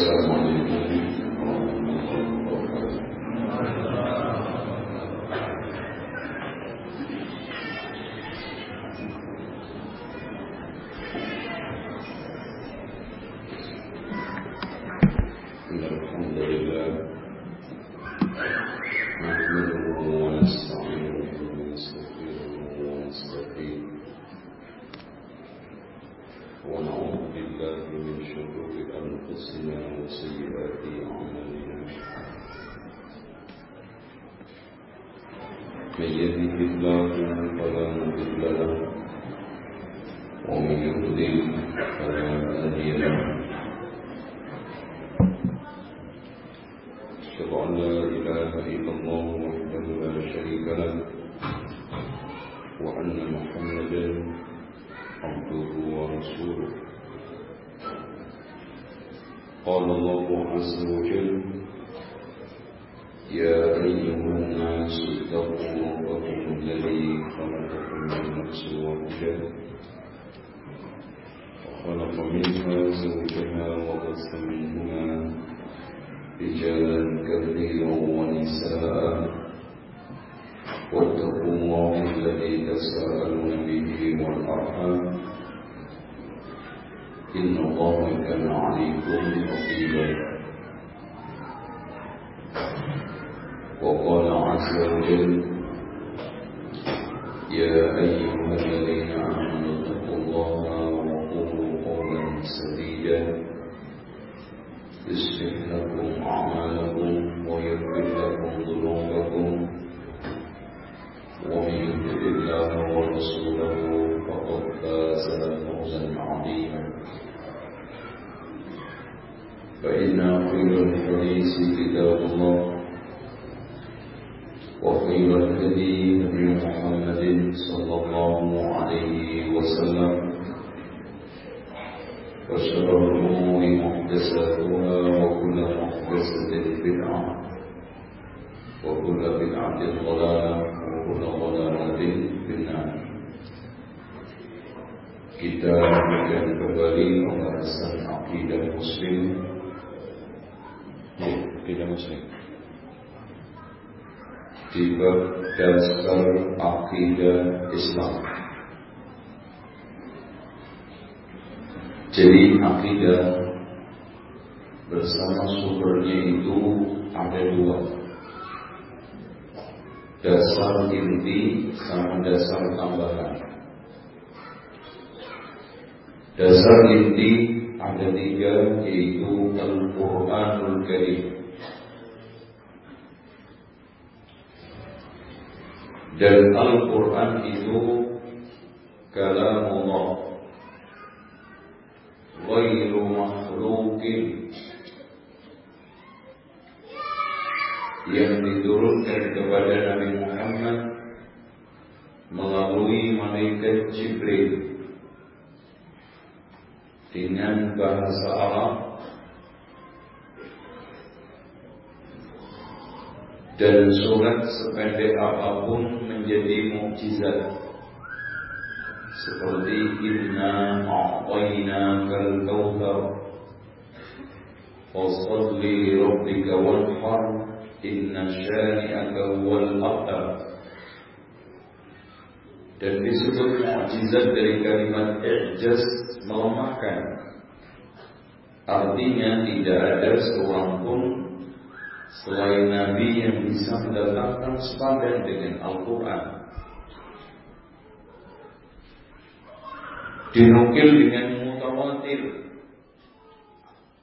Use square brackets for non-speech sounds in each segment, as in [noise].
ceremony dua dasar inti sama dasar tambahan. Dasar inti ada tiga yaitu Al-Quranul Karim. Dan Al-Quran itu kalamullah. Ghairu makhlukin yang diturunkan kepada Nabi Muhammad melalui malaikat Jibril. Dengan bahasa Arab dan surat sependek apa pun menjadi mukjizat. Seperti inna a'tayna kal kautsar fasalli li rabbika wanhar inna syani'aka huwal abtar dan disebut mukjizat dari kalimat i'jaz melemahkan. Artinya tidak ada seorang pun selain Nabi yang bisa mendatangkan sepadan dengan Al-Quran. Dinukil dengan mutawatir.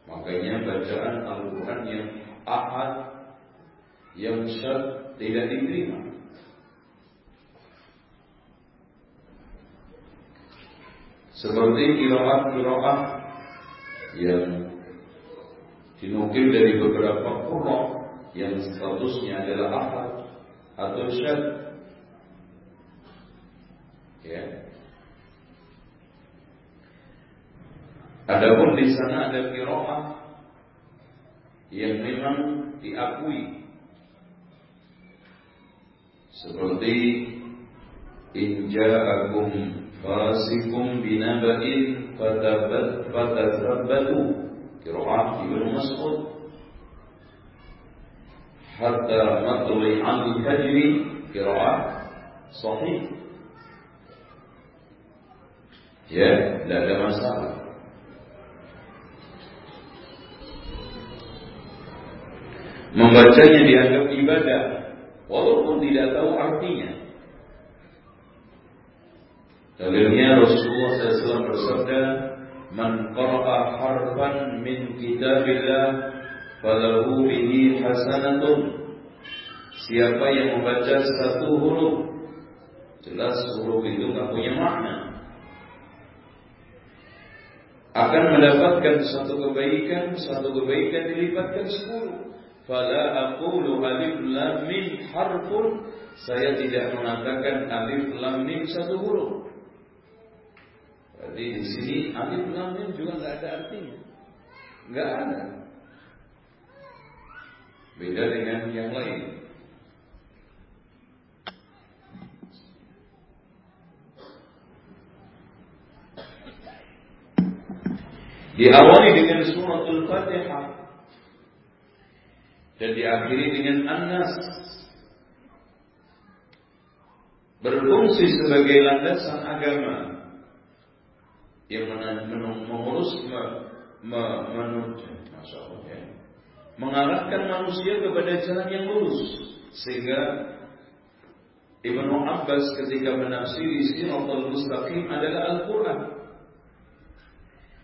Makanya bacaan Al-Quran yang ahad, yang syad tidak diterima. Seperti kiraat-kiraat yang dinukil dari beberapa pulau yang statusnya adalah ahad atau syad. Ya, Adapun di sana ada kiroah yang memang diakui seperti inja'akum fasikum binaba'in fatasabbatu. Kiraat Ibnu Mas'ud. Hatta matli al-fajri kiraat sahih. Ya tidak ada masalah. Membacanya dianggap ibadah walaupun tidak tahu artinya Dalilnya Rasulullah SAW bersabda, "Man qara'a harfan min kitabillah falahu bihi hasanatun." Siapa yang membaca satu huruf, jelas huruf itu nggak punya makna. Akan mendapatkan satu kebaikan, satu kebaikan dilipatkan sepuluh. Fala aqulu alif lam mim harfun. Saya tidak mengatakan alif lam mim satu huruf. Jadi di sini alif lam mim juga nggak ada artinya, nggak ada. Beda dengan yang lain. Diawali dengan suratul Fatihah dan diakhiri dengan An-Nas. Berfungsi sebagai landasan agama yang mengurus mengarahkan manusia kepada jalan yang lurus sehingga Ibnu Abbas ketika menafsiri Siratal Mustaqim adalah Al-Quran.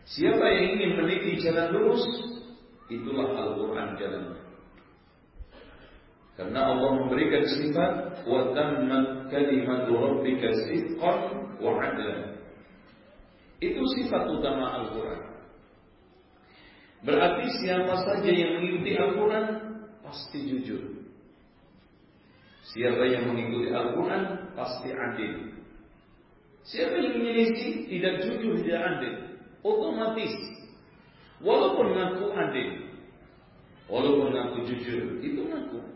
Siapa yang ingin meniti jalan lurus, itulah Al-Quran jalannya. Karena Allah memberikan sifat wa tammat kalimatu rabbika sidqan wa adlan. Itu sifat utama Al-Quran. Berarti siapa saja yang mengikuti Al-Quran pasti jujur. Siapa yang mengikuti Al-Quran pasti adil. Siapa yang menyelisih tidak jujur, tidak adil. Otomatis. Walaupun ngaku adil. Walaupun ngaku jujur. Itu ngaku.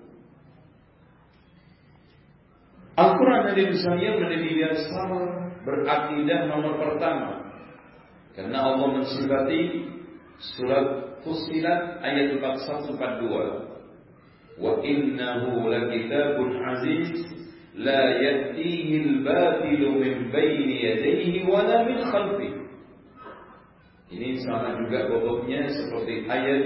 Al-Quran dari misalnya menjadi dasar berakidah nomor pertama karena Allah mensifati surat Fussilat ayat 4142. Wa innahu lakitabun aziz la ya'tihi al-batil min bayni yadayhi wa la min khalfihi. Ini sama juga bobotnya seperti ayat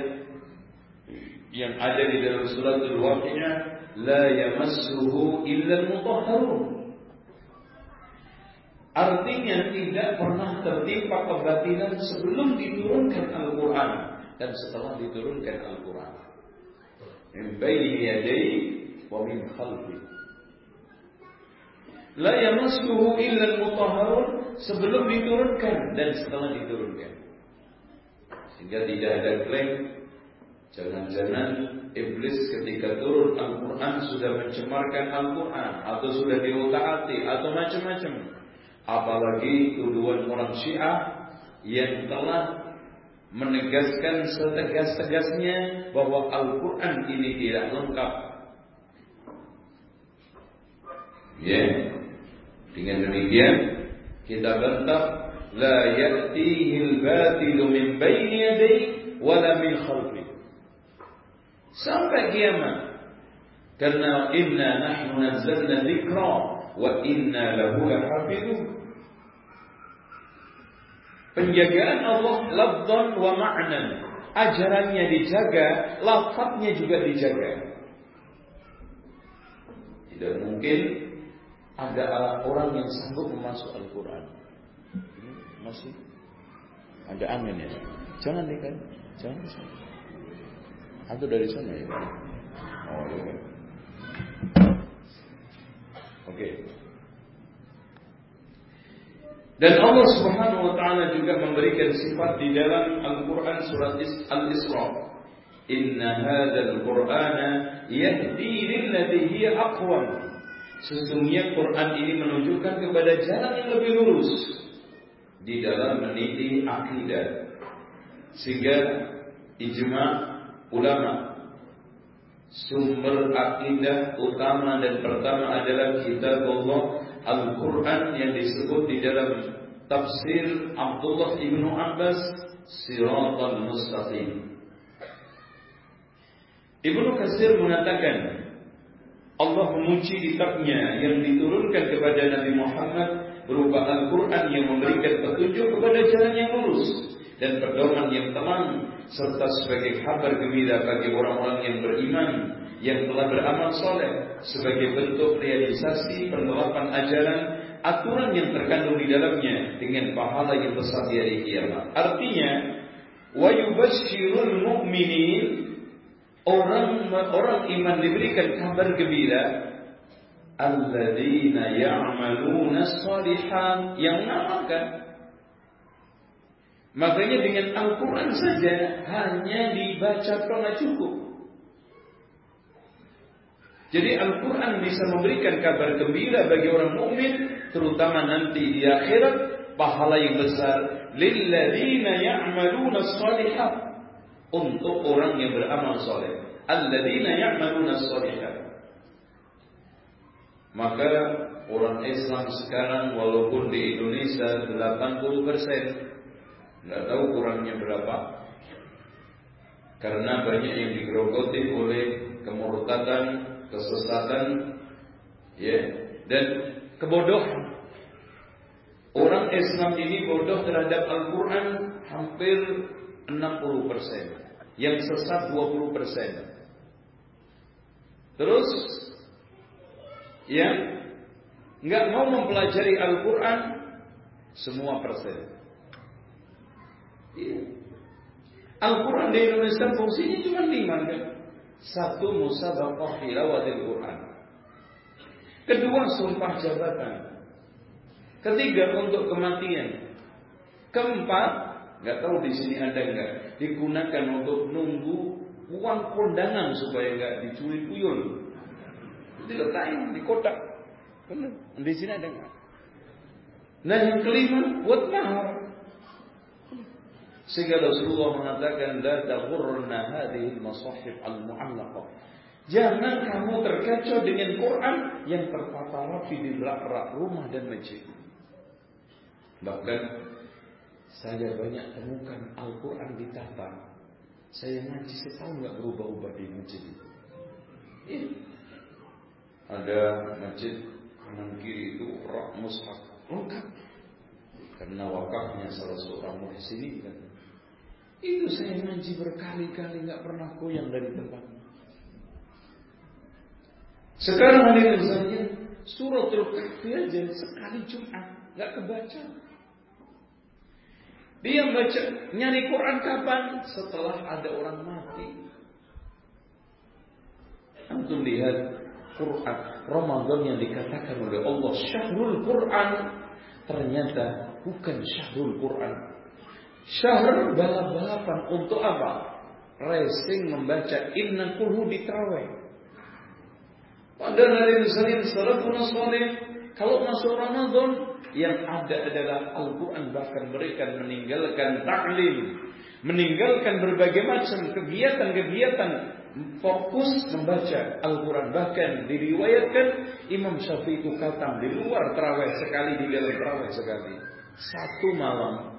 yang ada di dalam surat Al-Waqi'ah la yamassuhu illa al-mutahharun. Artinya tidak pernah tertimpa kebatilan sebelum diturunkan Al-Quran dan setelah diturunkan Al-Quran. Min wa min khalfi. La yamassuhu illa al-mutahharun sebelum diturunkan dan setelah diturunkan. Sehingga tidak ada klaim jangan-jangan iblis ketika turun Al-Quran sudah mencemarkan Al-Quran atau sudah diutaati atau macam-macam apalagi tuduhan orang Syiah yang telah menegaskan setegas-tegasnya bahwa Al-Quran ini tidak lengkap. Ya, dengan demikian kita bantah la ya'tihi al-batilu min bayni yadayhi wala min khalfi. Sampai kiamat. Karena inna nahnu nazzalna dzikra wa inna lahu lahafidun. Penjagaan Allah labdan wa ma'nan. Ajarannya dijaga, lafadznya juga dijaga. Tidak mungkin ada orang yang sanggup memasuk Al-Quran. Masih ada amin ya. Jangan nih kan, jangan sana. Atau dari sana ya. Oh iya. Oke. Dan Allah Subhanahu wa taala juga memberikan sifat di dalam Al-Qur'an surat Al-Isra. Inna hadzal Qur'ana yahdi lillati hiya aqwam. Sesungguhnya Quran ini menunjukkan kepada jalan yang lebih lurus di dalam meniti akidah. Sehingga ijma ulama Sumber akidah utama dan pertama adalah kitab Allah Al-Quran yang disebut di dalam tafsir Abdullah ibnu Abbas Siratal Mustaqim. Ibnu Katsir mengatakan Allah memuji kitabnya yang diturunkan kepada Nabi Muhammad berupa Al-Quran yang memberikan petunjuk kepada jalan yang lurus dan pedoman yang tenang serta sebagai kabar gembira bagi orang-orang yang beriman yang telah beramal soleh sebagai bentuk realisasi penerapan ajaran aturan yang terkandung di dalamnya dengan pahala yang besar di hari kiamat. Artinya, wa yubashshirul mu'minin orang orang iman diberikan kabar gembira alladzina ya'maluna shalihan yang mengamalkan Makanya dengan Al-Quran saja hanya dibaca pernah cukup. Jadi Al-Quran bisa memberikan kabar gembira bagi orang mukmin, terutama nanti di akhirat pahala yang besar lilladzina ya'maluna shalihat untuk orang yang beramal soleh. Alladzina ya'maluna shalihat. Maka orang Islam sekarang walaupun di Indonesia 80 persen, nggak tahu kurangnya berapa, karena banyak yang digerogoti oleh kemurtadan kesesatan ya dan kebodohan. Orang Islam ini bodoh terhadap Al-Quran hampir 60%. Yang sesat 20%. Terus yang nggak mau mempelajari Al-Quran semua persen. Ya. Al-Quran di Indonesia fungsinya cuma lima kan? Satu musabaqah tilawatil Quran. Kedua sumpah jabatan. Ketiga untuk kematian. Keempat, nggak tahu di sini ada nggak digunakan untuk nunggu uang kondangan supaya nggak dicuri tuyul. Diletakin di kotak. Di sini ada nggak? Nah yang kelima buat mahar. Sehingga Rasulullah mengatakan la taghurrna hadhihi al-masahif al-mu'allaqah. Jangan kamu terkecoh dengan Quran yang tertata rapi di rak-rak rumah dan masjid. Bahkan saya banyak temukan Al-Quran ditata. Saya ngaji setahun nggak berubah-ubah di masjid. Iya. Ada masjid kanan kiri itu rak mushaf lengkap karena wakafnya salah seorang muhsin kan itu saya ngaji berkali-kali nggak pernah goyang dari tempat. Sekarang hadirin saja suratul kahfi aja sekali Jumat nggak kebaca. Dia baca nyari Quran kapan? Setelah ada orang mati. Antum lihat Quran Ramadan yang dikatakan oleh Allah syahrul Quran ternyata bukan syahrul Quran Syahr balap-balapan untuk apa? Racing membaca inna kulhu di terawih. Pada hari Senin salafun salih kalau masuk Ramadan yang ada adalah Al-Quran bahkan mereka meninggalkan taklim, meninggalkan berbagai macam kegiatan-kegiatan fokus membaca Al-Quran bahkan diriwayatkan Imam Syafi'i itu katam di luar terawih sekali di dalam terawih sekali satu malam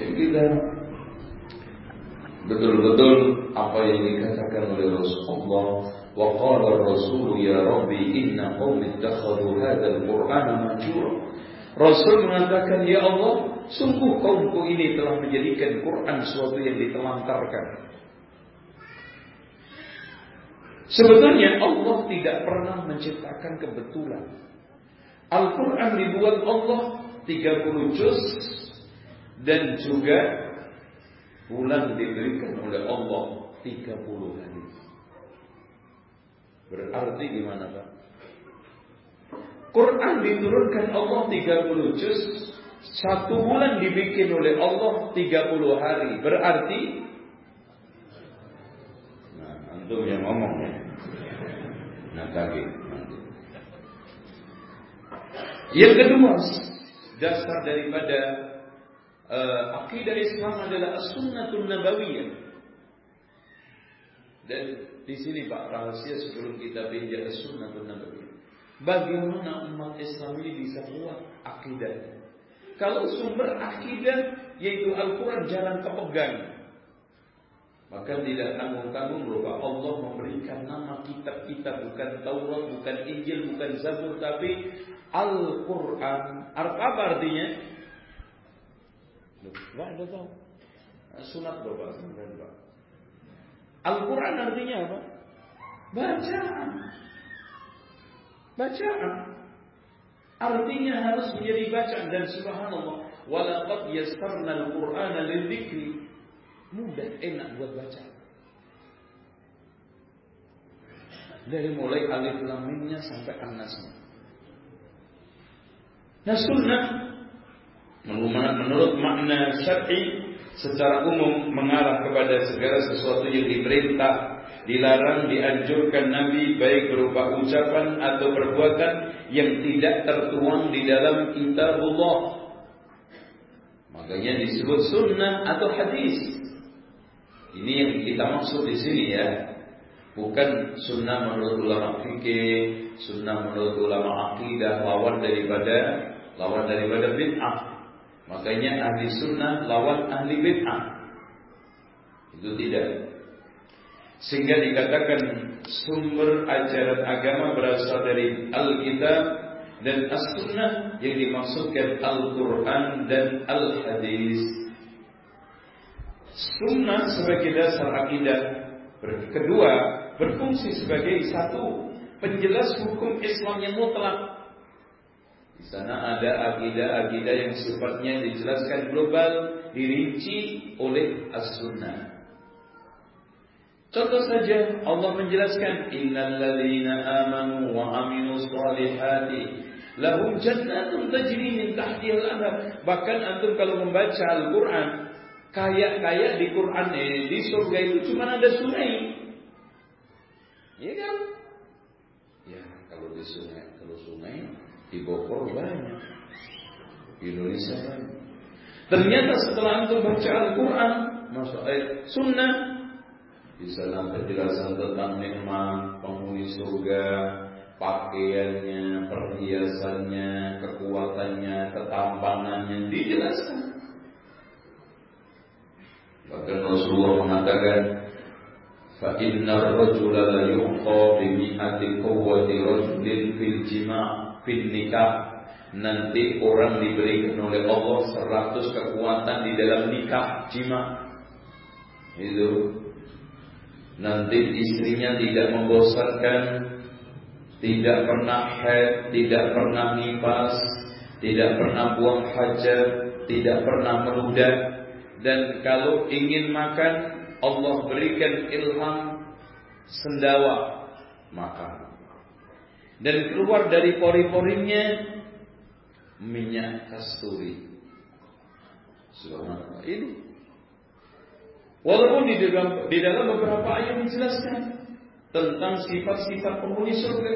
ya kita betul-betul apa yang dikatakan oleh Rasulullah wa qala Rasul ya Rabbi inna qaumi ittakhadhu hadzal Qur'ana mahjura Rasul mengatakan ya Allah sungguh kaumku ini telah menjadikan Quran suatu yang ditelantarkan Sebetulnya Allah tidak pernah menciptakan kebetulan. Al-Quran dibuat Allah 30 juz dan juga bulan diberikan oleh Allah 30 hari. Berarti gimana Pak? Quran diturunkan Allah 30 juz, satu bulan dibikin oleh Allah 30 hari. Berarti Nah, antum yang ngomong ya. Nah, kaki Yang kedua, dasar daripada uh, akidah Islam adalah as-sunnatun nabawiyah. Dan di sini Pak rahasia sebelum kita pinjam sunnah Nabi. Bagaimana umat Islam ini bisa kuat akidah? Kalau sumber akidah yaitu Al-Quran jangan kepegang. Maka tidak tanggung-tanggung bahwa Allah memberikan nama kitab-kitab bukan Taurat, bukan Injil, bukan Zabur, tapi Al-Quran. Apa artinya? Enggak ada tahu. Sunat Bapak, sunat Bapak. Al-Quran artinya apa? Bacaan. Bacaan. Artinya harus menjadi bacaan dan subhanallah. Walaqad yassarna al-Qur'ana lidzikri. Mudah, enak buat baca. Dari mulai alif lam sampai an-nasnya. Nah sunnah menurut makna syar'i secara umum mengarah kepada segala sesuatu yang diperintah, dilarang, dianjurkan Nabi baik berupa ucapan atau perbuatan yang tidak tertuang di dalam kitabullah. Makanya disebut sunnah atau hadis. Ini yang kita maksud di sini ya. Bukan sunnah menurut ulama fikih, sunnah menurut ulama akidah, lawan daripada lawan daripada bid'ah. Makanya ahli sunnah lawan ahli bid'ah. Itu tidak. Sehingga dikatakan sumber ajaran agama berasal dari Alkitab dan As-Sunnah yang dimaksudkan Al-Quran dan Al-Hadis. Sunnah sebagai dasar akidah. Kedua, berfungsi sebagai satu penjelas hukum Islam yang mutlak. Di sana ada akidah-akidah yang sifatnya dijelaskan global, dirinci oleh as-sunnah. Contoh saja Allah menjelaskan innal ladzina amanu wa amilus solihati lahum jannatun tajri min tahtiha al Bahkan antum kalau membaca Al-Qur'an Kayak-kayak di Quran eh, di surga itu cuma ada sungai. Iya kan? Ya, kalau di sungai, kalau sungai di Bogor banyak. Di Indonesia banyak. Ternyata setelah antum baca Al-Quran, masuk ayat sunnah, bisa nanti penjelasan tentang nikmat penghuni surga, pakaiannya, perhiasannya, kekuatannya, ketampangannya dijelaskan. Bahkan Rasulullah mengatakan inna rajula la yuqa bi mi'ati quwwati rajulin fil nikah nanti orang diberikan oleh Allah 100 kekuatan di dalam nikah jima. Itu. Nanti istrinya tidak membosankan tidak pernah head tidak pernah nifas tidak pernah buang hajat tidak pernah meludah. Dan kalau ingin makan Allah berikan ilham sendawa makan dan keluar dari pori-porinya minyak kasturi subhanallah ini walaupun di dalam di dalam beberapa ayat dijelaskan tentang sifat-sifat penghuni surga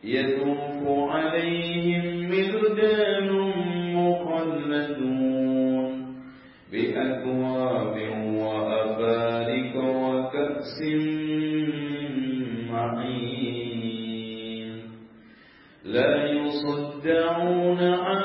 yatufu alaihim mildanun mukhalladun بأكواب وأبارك وكأس تدعون عن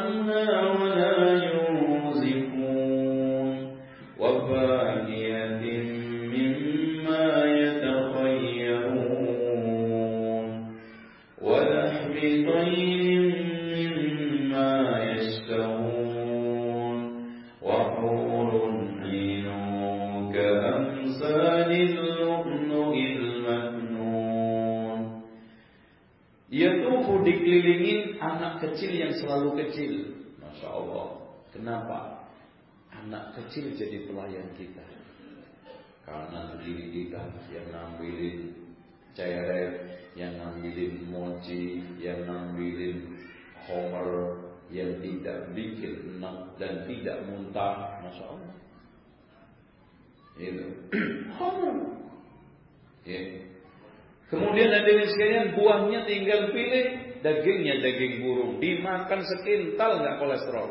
selalu kecil. Masya Allah. Kenapa? Anak kecil jadi pelayan kita. Karena kiri kita yang ngambilin ceret, yang ngambilin mochi, yang ngambilin homer, yang tidak bikin enak dan tidak muntah. Masya Allah. Itu. [clears throat] ya. Kemudian ada yang sekalian buahnya tinggal pilih, dagingnya daging burung, dimakan sekintal nggak kolesterol.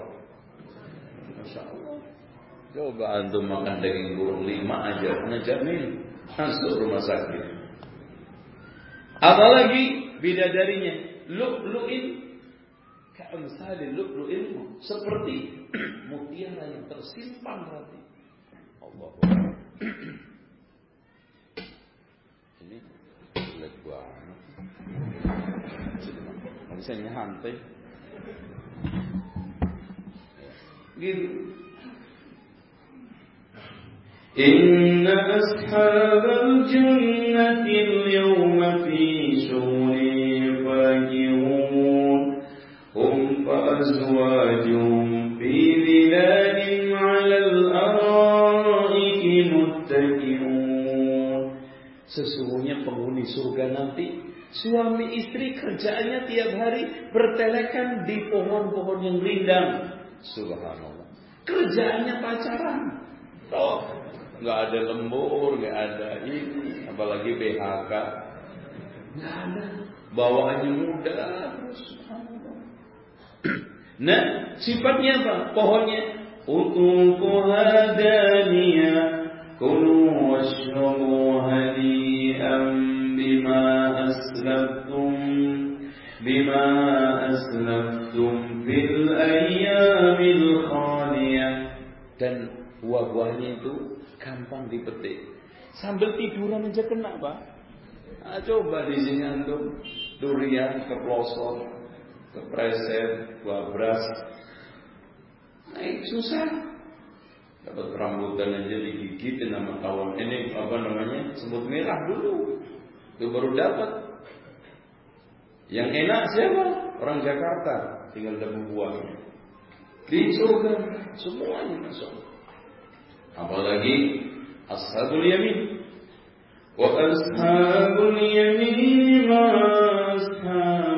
Masya Allah. Coba antum makan daging burung lima aja, ngejamin masuk rumah sakit. Apalagi bidadarinya, lu'lu'in ka'amsali lu'lu'in seperti [clears throat] mutiara yang tersimpan hati. Allah [clears throat] Ini jelek banget. Bisa nyantai. Gitu. إن أصحاب الجنة Suami istri kerjaannya tiap hari bertelekan di pohon-pohon yang rindang. Subhanallah. Kerjaannya pacaran. Oh, nggak ada lembur, nggak ada ini, apalagi BHK. Nggak ada. Bawaannya mudah [clears throat] Nah, sifatnya apa? Pohonnya utuquha daniyah kulu washrabu hani'an بما أسلفتم بما أسلفتم في الأيام الخالية dan buah-buahnya itu gampang dipetik sambil tiduran aja kena pak nah, coba di sini antum durian keplosot kepreset buah beras naik susah dapat rambutan aja digigitin sama kawan ini apa namanya semut merah dulu itu baru dapat. Yang enak siapa? Orang Jakarta. Tinggal dapat buahnya. Di surga semuanya masuk. Apalagi ashabul yamin. Wa ashabul yamin ma ashabul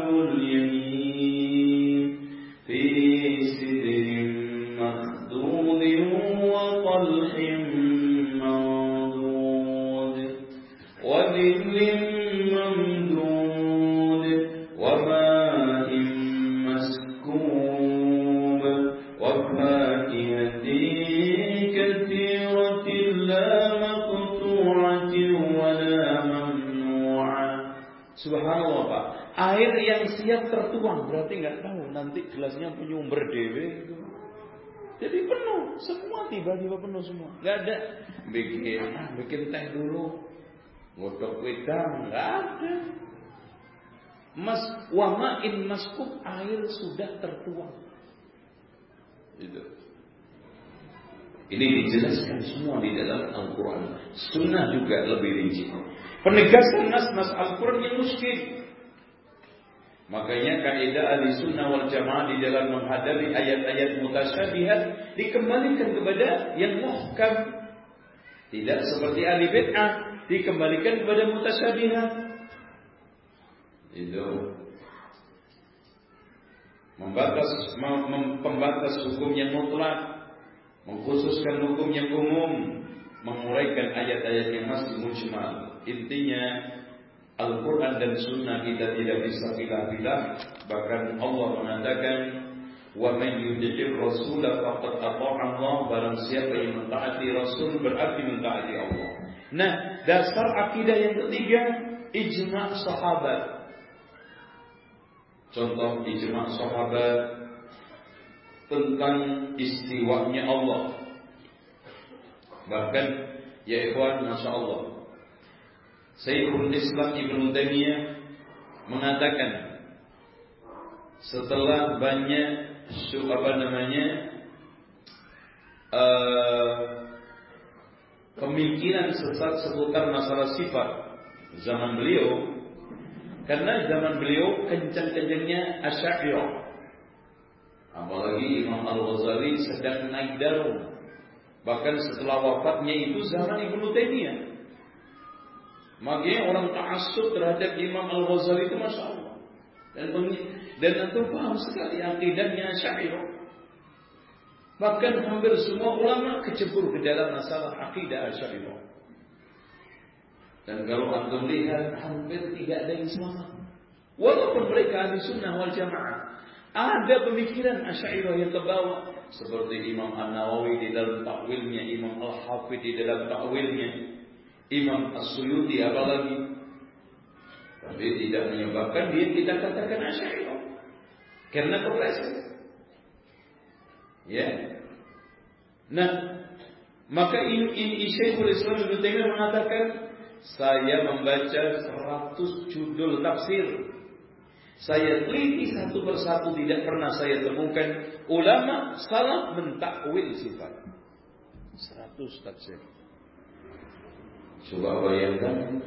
tertuang berarti nggak tahu nanti gelasnya penyumber dewe itu. Jadi penuh, semua tiba-tiba penuh semua. Nggak ada bikin ah, bikin teh dulu, ngotok wedang nggak ada. Mas wamain maskub air sudah tertuang. Itu. Ini dijelaskan semua di dalam Al-Quran. Sunnah juga lebih rinci. Penegasan nas-nas Al-Quran yang muskil. Makanya kaidah ahli sunnah wal jamaah di dalam menghadapi ayat-ayat mutasyabihat dikembalikan kepada yang muhkam. Tidak seperti ahli bid'ah dikembalikan kepada mutasyabihat. Itu membatas mem, pembatas hukum yang mutlak, mengkhususkan hukum yang umum, menguraikan ayat-ayat yang masih mujmal. Intinya Al-Quran dan Sunnah kita tidak bisa pilih-pilih. Bahkan Allah mengatakan, Wa man yuti'ir Rasul faqad Allah barang siapa yang mentaati Rasul berarti mentaati Allah. Nah, dasar akidah yang ketiga ijma' sahabat. Contoh ijma' sahabat tentang istiwanya Allah. Bahkan ya ikhwan Masya Allah Sayyidul Islam Ibn Taimiyah mengatakan setelah banyak apa namanya uh, pemikiran sesat seputar masalah sifat zaman beliau karena zaman beliau kencang-kencangnya asy'ariyah apalagi Imam Al-Ghazali sedang naik daun. Bahkan setelah wafatnya itu zaman Ibnu Taimiyah Makanya orang ta'assub terhadap Imam Al-Ghazali itu Masya Allah. Dan, dan tentu paham sekali akidahnya syair. Bahkan hampir semua ulama kecebur ke dalam masalah akidah syair. Dan kalau antum lihat hampir tidak ada yang selamat. Walaupun mereka ahli sunnah wal jamaah. Ada pemikiran Asy'ariyah yang terbawa seperti Imam An-Nawawi di dalam takwilnya, Imam Al-Hafidh di dalam takwilnya, Imam As-Suyuti apalagi. Tapi tidak menyebabkan dia tidak katakan Asy'ariyah. Karena kepleset. Ya. Nah, maka ini Syekhul Islam Ibnu Taimiyah mengatakan saya membaca 100 judul tafsir saya teliti satu persatu tidak pernah saya temukan ulama salah mentakwil sifat. Seratus tafsir. Coba bayangkan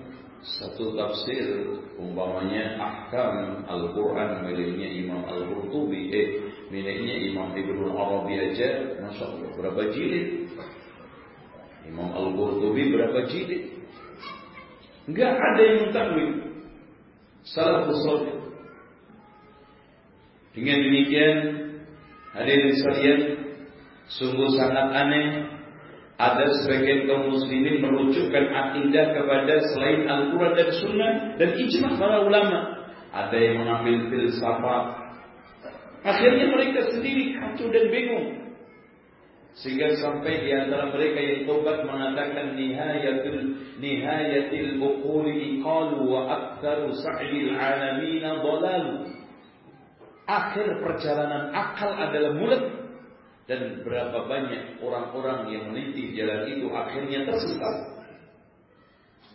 satu tafsir umpamanya ahkam Al-Quran miliknya Imam Al-Qurtubi eh miliknya Imam Ibnu Arabi aja Masya Allah berapa jilid? Imam Al-Qurtubi berapa jilid? Enggak ada yang mentakwil salah salih dengan demikian, hadirin sekalian, sungguh sangat aneh ada sebagian kaum muslimin merujukkan akidah kepada selain Al-Quran dan Sunnah dan ijma para ulama. Ada yang mengambil filsafat. Akhirnya mereka sendiri kacau dan bingung. Sehingga sampai di antara mereka yang tobat mengatakan nihayatul nihayatil buquli qalu wa aktsaru sa'il alamin dhalalu akhir perjalanan akal adalah mulut dan berapa banyak orang-orang yang meniti jalan itu akhirnya tersesat.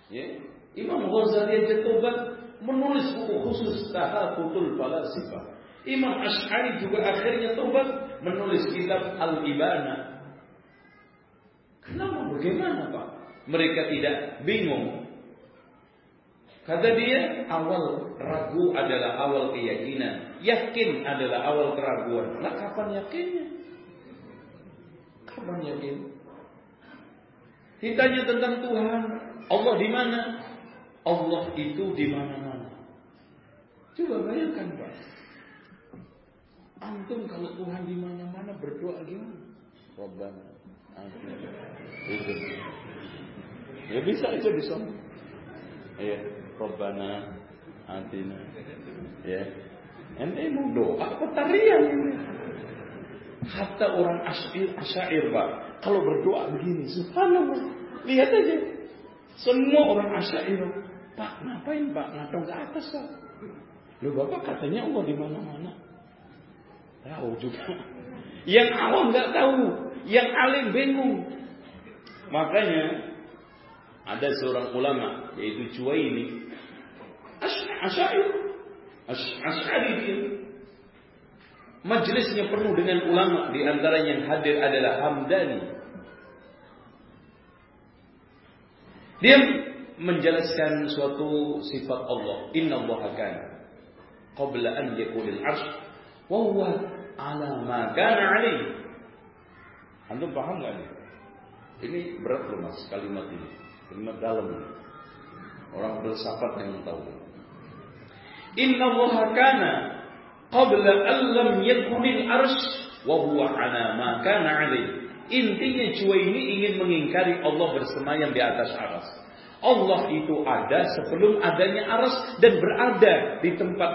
Ya. Imam Ghazali aja tobat menulis buku khusus Tahafutul Falasifah. Imam Ash'ari juga akhirnya tobat menulis kitab Al-Ibana. Kenapa? Bagaimana Pak? Mereka tidak bingung Kata dia, awal ragu adalah awal keyakinan. Yakin adalah awal keraguan. Nah, kapan yakinnya? Kapan yakin? Ditanya tentang Tuhan, Allah di mana? Allah itu di mana-mana. Coba bayangkan, Pak. Antum kalau Tuhan di mana-mana berdoa gimana? Rabbana. Itu. Ya bisa aja di sana. Iya. Rabbana atina. Ya. Ente mau doa apa tarian ini? Hatta orang asyair, asyair Pak. Kalau berdoa begini, subhanallah. Lihat aja. Semua orang asyair. Pak, ngapain Pak? Ngadong ke atas Pak. Loh Bapak katanya Allah di mana-mana. Tahu juga. Yang awam nggak tahu, yang alim bingung. Makanya ada seorang ulama yaitu Cuaini Asyair. Asy'ari dia. Majelisnya penuh dengan ulama, di antara yang hadir adalah Hamdani. Dia menjelaskan suatu sifat Allah. Inna Allah kana qabla an yakunil arsh wa huwa ala ma kana alaih. Antum paham nggak nih? Ini berat loh mas kalimat ini. Kalimat dalam. Orang filsafat yang tahu. Inna Allah kana qabla an lam yakunil arsh wa huwa ala ma kana alaih. Intinya ini ingin mengingkari Allah bersemayam di atas aras. Allah itu ada sebelum adanya aras dan berada di tempat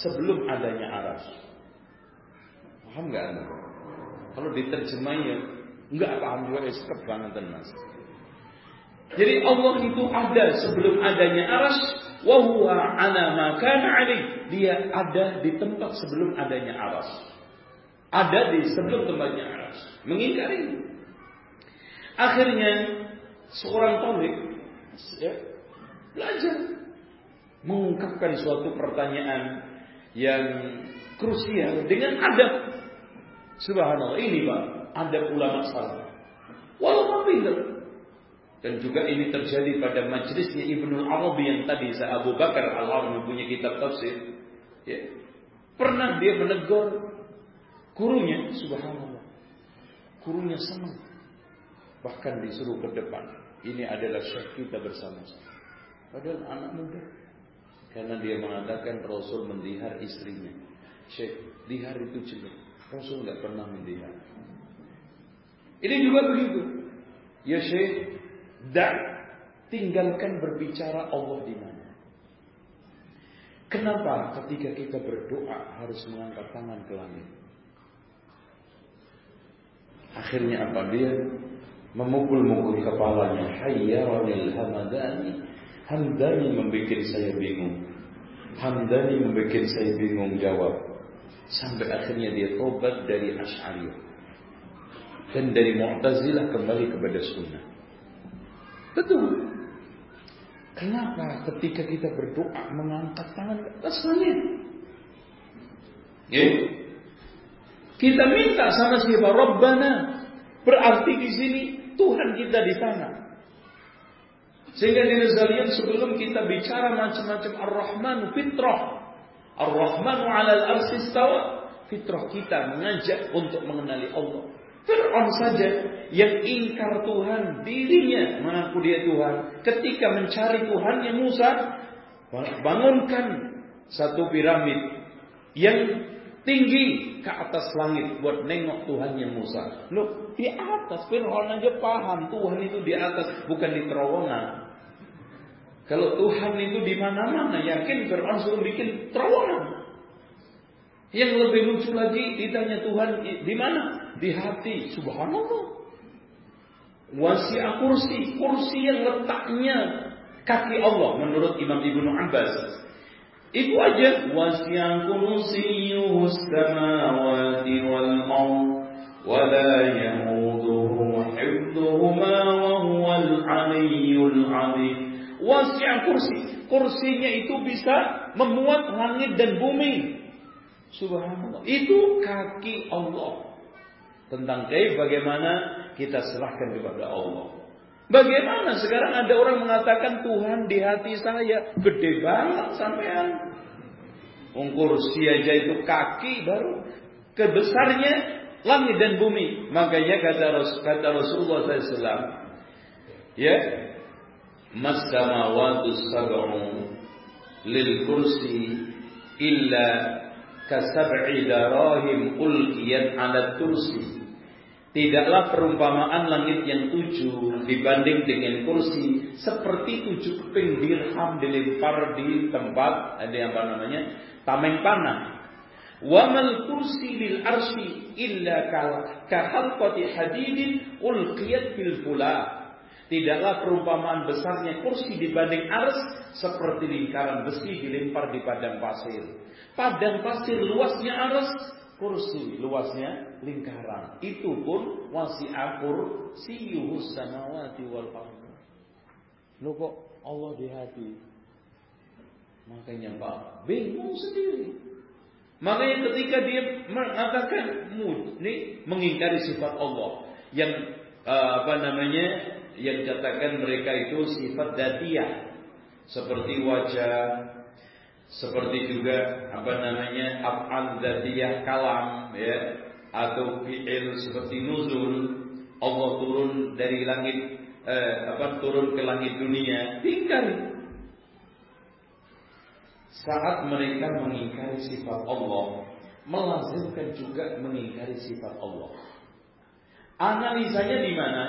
sebelum adanya aras. Paham nggak anda? Kalau diterjemahnya nggak paham juga eskep banget mas. Jadi Allah itu ada sebelum adanya aras Wahuwa ala makan ali. Dia ada di tempat sebelum adanya aras. Ada di sebelum tempatnya aras. Mengingkari. Akhirnya seorang talik ya, belajar mengungkapkan suatu pertanyaan yang krusial dengan adab. Subhanallah ini pak, adab ulama salah. Walaupun pintar, dan juga ini terjadi pada majlisnya Ibnu Arabi yang tadi saya Abu Bakar Al-Arabi punya kitab tafsir. Ya. Pernah dia menegur gurunya, subhanallah. Gurunya senang. Bahkan disuruh ke depan. Ini adalah syekh kita bersama-sama. Padahal anak muda. Karena dia mengatakan Rasul mendihar istrinya. Syekh, dihar itu jelek. Rasul nggak pernah mendihar. Ini juga begitu. Ya Syekh, dan tinggalkan berbicara Allah di mana. Kenapa ketika kita berdoa harus mengangkat tangan ke langit? Akhirnya apa dia memukul-mukul kepalanya. Hayyaranil hamadani. Hamdani membuat saya bingung. Hamdani membuat saya bingung jawab. Sampai akhirnya dia tobat dari Ash'ariyah. Dan dari Mu'tazilah kembali kepada sunnah. Betul. Kenapa ketika kita berdoa mengangkat tangan ke atas langit? Ya. Kita minta sama siapa? Rabbana. Berarti di sini Tuhan kita di sana. Sehingga di sekalian sebelum kita bicara macam-macam Ar-Rahman fitrah. Ar-Rahmanu 'alal arsy Fitrah kita mengajak untuk mengenali Allah. Fir'aun saja yang ingkar Tuhan dirinya mengaku dia Tuhan. Ketika mencari Tuhannya Musa, bangunkan satu piramid yang tinggi ke atas langit buat nengok Tuhannya Musa. Loh, di atas Fir'aun aja paham Tuhan itu di atas, bukan di terowongan. Kalau Tuhan itu di mana-mana, yakin Fir'aun suruh bikin terowongan. Yang lebih lucu lagi ditanya Tuhan di mana? Di hati. Subhanallah. Wasi'ah kursi, kursi yang letaknya kaki Allah menurut Imam Ibnu Abbas. Itu aja wasi'ah kursiyuhu samawati wal ard wa la yamuduhu hifdhuhuma wa huwal aliyyul azim. Wasi'ah kursi, kursinya itu bisa memuat langit dan bumi. Subhanallah. Itu kaki Allah. Tentang kaif bagaimana kita serahkan kepada Allah. Bagaimana sekarang ada orang mengatakan Tuhan di hati saya gede banget sampean. si aja itu kaki baru kebesarnya langit dan bumi. Makanya kata kata Rasulullah SAW, ya, Massamawatu sab'u lil kursi illa kasab'i darahim ulkiyat ala kursi Tidaklah perumpamaan langit yang tujuh dibanding dengan kursi seperti tujuh keping dirham dilempar di tempat ada apa namanya tameng panah. Wamal kursi lil arsi illa kahalqati hadidin ulqiyat bil fula. Tidaklah perumpamaan besarnya kursi dibanding ars seperti lingkaran besi dilempar di padang pasir. Padang pasir luasnya ars kursi luasnya lingkaran. Itu pun wasi'a kursiyuhus samawati wal ardh. Lo kok Allah di hati? Makanya Pak bingung sendiri. Makanya ketika dia mengatakan ini mengingkari sifat Allah yang uh, apa namanya yang dikatakan mereka itu sifat datiah seperti wajah, seperti juga apa namanya af'al dzatiyah kalam ya atau fi'il seperti nuzul. Allah turun dari langit eh, apa turun ke langit dunia diingkari saat mereka mengingkari sifat Allah melazimkan juga mengingkari sifat Allah. Analisanya di mana?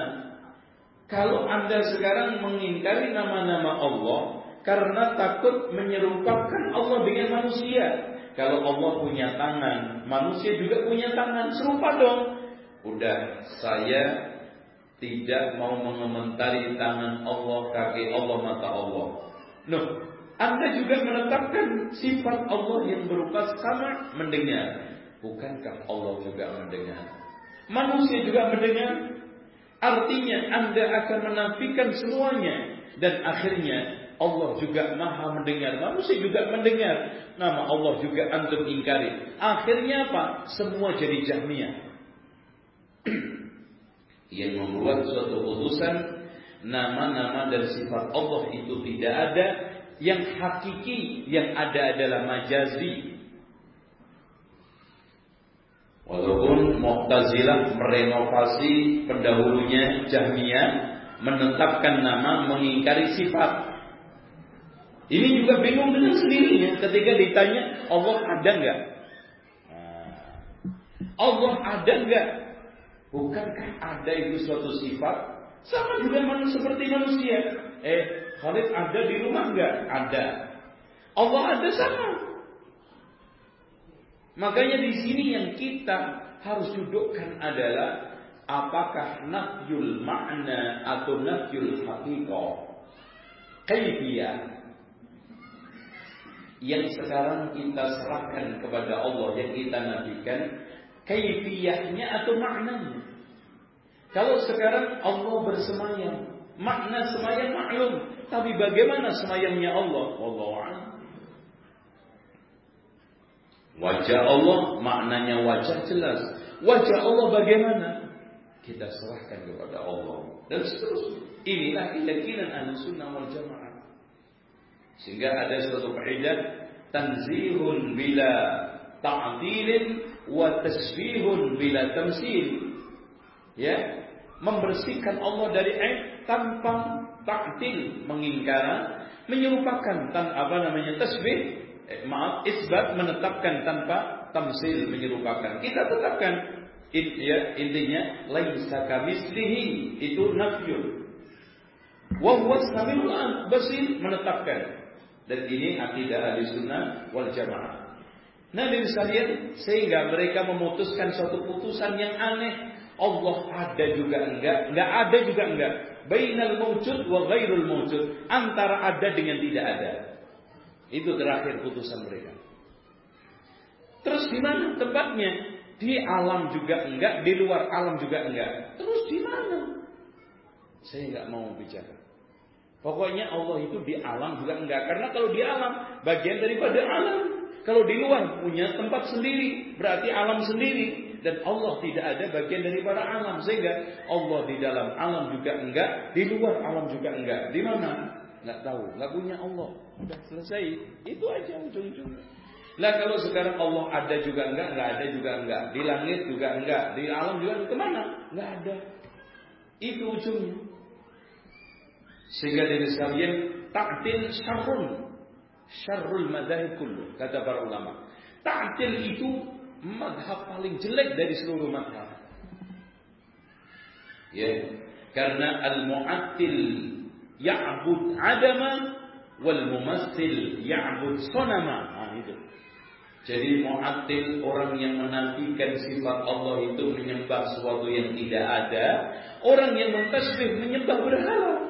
Kalau anda sekarang mengingkari nama-nama Allah karena takut menyerupakan Allah dengan manusia. Kalau Allah punya tangan, manusia juga punya tangan, serupa dong. Udah, saya tidak mau mengomentari tangan Allah, kaki Allah, mata Allah. Nuh, Anda juga menetapkan sifat Allah yang berupa sama mendengar. Bukankah Allah juga mendengar? Manusia juga mendengar. Artinya Anda akan menafikan semuanya dan akhirnya Allah juga maha mendengar. Manusia juga mendengar. Nama Allah juga antum ingkari. Akhirnya apa? Semua jadi jahmiyah. [clears throat] Yang membuat suatu putusan nama-nama dan sifat Allah itu tidak ada. Yang hakiki yang ada adalah majazi. Walaupun Mu'tazilah merenovasi pendahulunya Jahmiyah menetapkan nama mengingkari sifat ini juga bingung dengan sendirinya ketika ditanya Allah ada nggak? Nah, Allah ada nggak? Bukankah ada itu suatu sifat? Sama juga manusia seperti manusia. Eh, Khalid ada di rumah nggak? Ada. Allah ada sama. Makanya di sini yang kita harus dudukkan adalah apakah nafyul makna atau nafyul haqiqah. Kaifiyah yang sekarang kita serahkan kepada Allah yang kita nafikan kaifiyahnya atau maknanya. Kalau sekarang Allah bersemayam, makna semayam maklum, tapi bagaimana semayamnya Allah? A'lam. Wajah Allah maknanya wajah jelas. Wajah Allah bagaimana? Kita serahkan kepada Allah. Dan seterusnya. Inilah keyakinan ahli sunnah wal jamaah. Sehingga ada suatu kaidah tanzihun bila ta'dilin wa tasbihun bila tamsil. Ya, membersihkan Allah dari aib tanpa ta'dil, mengingkara, menyerupakan tanpa apa namanya tasbih eh, maaf isbat menetapkan tanpa tamsil menyerupakan. Kita tetapkan ya, intinya laisa kamislihi itu nafyun. Wa huwa samiul basir menetapkan. Dan ini akidah ahli sunnah wal jamaah. Nah dari sekalian sehingga mereka memutuskan suatu putusan yang aneh. Allah ada juga enggak, enggak ada juga enggak. Bainal mawjud wa ghairul mawjud. Antara ada dengan tidak ada. Itu terakhir putusan mereka. Terus di mana tempatnya? Di alam juga enggak, di luar alam juga enggak. Terus di mana? Saya enggak mau bicara. Pokoknya Allah itu di alam juga enggak. Karena kalau di alam, bagian daripada alam. Kalau di luar punya tempat sendiri, berarti alam sendiri. Dan Allah tidak ada bagian daripada alam. Sehingga Allah di dalam alam juga enggak, di luar alam juga enggak. Di mana? nggak tahu, nggak punya Allah. Udah selesai. Itu aja ujung-ujungnya. Lah kalau sekarang Allah ada juga enggak, enggak ada juga enggak. Di langit juga enggak, di alam juga ke mana? Enggak ada. Itu ujungnya. Sehingga dari sekalian ta'til syarrun. Syarrul madhahib kullu. Kata para ulama. Ta'til itu madhab paling jelek dari seluruh madhab. Ya. Karena al-mu'attil ya'bud adama wal mumassil ya'bud sonama. Nah, itu. Jadi mu'attil orang yang menafikan sifat Allah itu menyembah sesuatu yang tidak ada. Orang yang mentasbih menyembah berhala.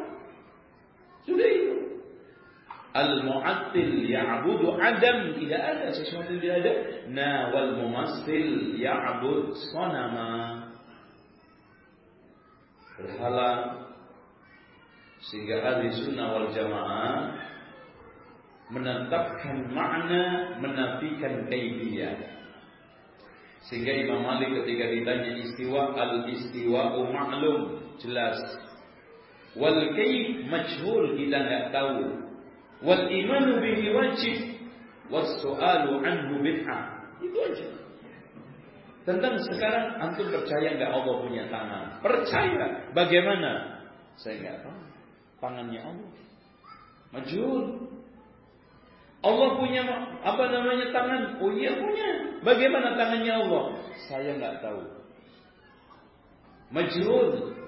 Sudah itu. Al-mu'attil ya'budu adam. Tidak ada sesuatu yang tidak ada. Nah wal mumassil ya'bud sonama. Berhala sehingga ahli sunnah wal jamaah menetapkan makna menafikan kaifiyah. Sehingga Imam Malik ketika ditanya istiwa al istiwa ma'lum jelas. Wal kaif majhul kita nggak tahu. Wal imanu bihi wajib. Was su'alu anhu bid'ah. Itu aja. Tentang sekarang antum percaya nggak Allah punya tangan? Percaya. Bagaimana? Saya nggak tahu tangannya Allah. Majul. Allah punya apa namanya tangan? Oh iya punya. Bagaimana tangannya Allah? Saya nggak tahu. Majul.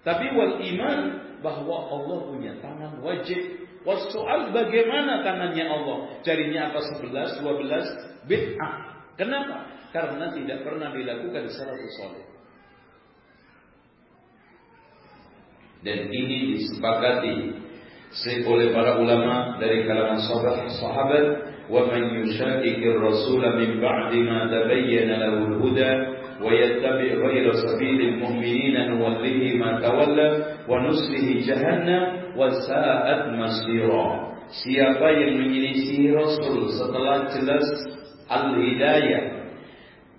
Tapi wal iman bahwa Allah punya tangan wajib. soal bagaimana tangannya Allah? Jarinya apa 11, 12? Bid'ah. Kenapa? Karena tidak pernah dilakukan secara soleh. dan ini disepakati oleh para ulama dari kalangan sahabat sahabat wa man yushaqiqir rasul min ba'di ma tabayyana lahu al-huda sabilil mu'minin nuwallihi ma tawalla wa nuslihi jahannam wa sa'at masira siapa yang menyelisih rasul setelah jelas al-hidayah?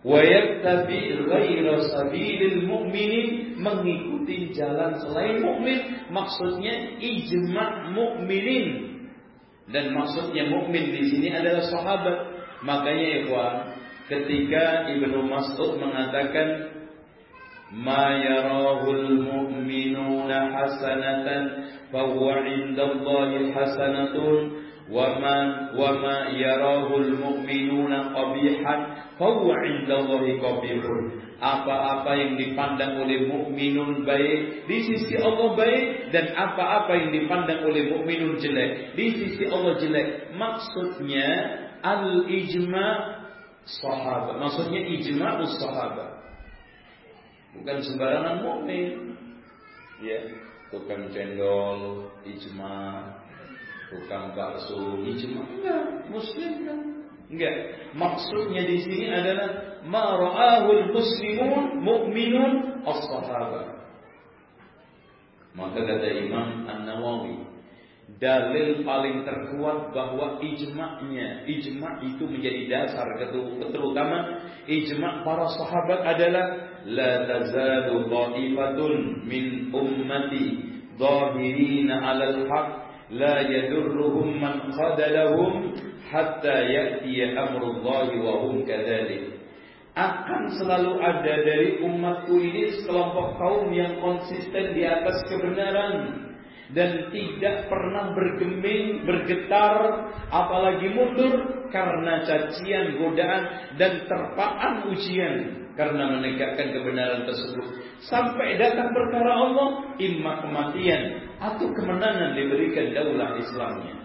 wa yattabi ghaira sabilil mu'minin mengikuti jalan selain mukmin. Maksudnya ijma' mukminin. Dan maksudnya mukmin di sini adalah sahabat. Makanya ikhwan ketika Ibnu Mas'ud mengatakan ma yarahul mu'minuna hasanatan fa huwa 'indallahi hasanatun wa man wa ma yarahul mu'minuna qabihan fa huwa 'indallahi qabihun. Apa-apa yang dipandang oleh mukminun baik di sisi Allah baik dan apa-apa yang dipandang oleh mukminun jelek di sisi Allah jelek. Maksudnya al ijma sahabat. Maksudnya ijma sahabat. Bukan sembarangan mukmin. Ya, tukang cendol ijma, tukang bakso ijma enggak, muslim kan? Enggak. Maksudnya di sini adalah ma ra'ahul muslimun mu'minun as-sahabah. Maka kata Imam An-Nawawi, dalil paling terkuat bahwa ijma'nya, ijma' itu menjadi dasar terutama ijma' para sahabat adalah la tazalu dha'ifatun min ummati dhahirina 'alal haq la yadurruhum man qadalahum hatta ya'tiya amrullahi wa hum kadzalik. Akan selalu ada dari umatku ini sekelompok kaum yang konsisten di atas kebenaran dan tidak pernah bergeming, bergetar, apalagi mundur karena cacian, godaan dan terpaan ujian karena menegakkan kebenaran tersebut sampai datang perkara Allah imma kematian atau kemenangan diberikan daulah Islamnya.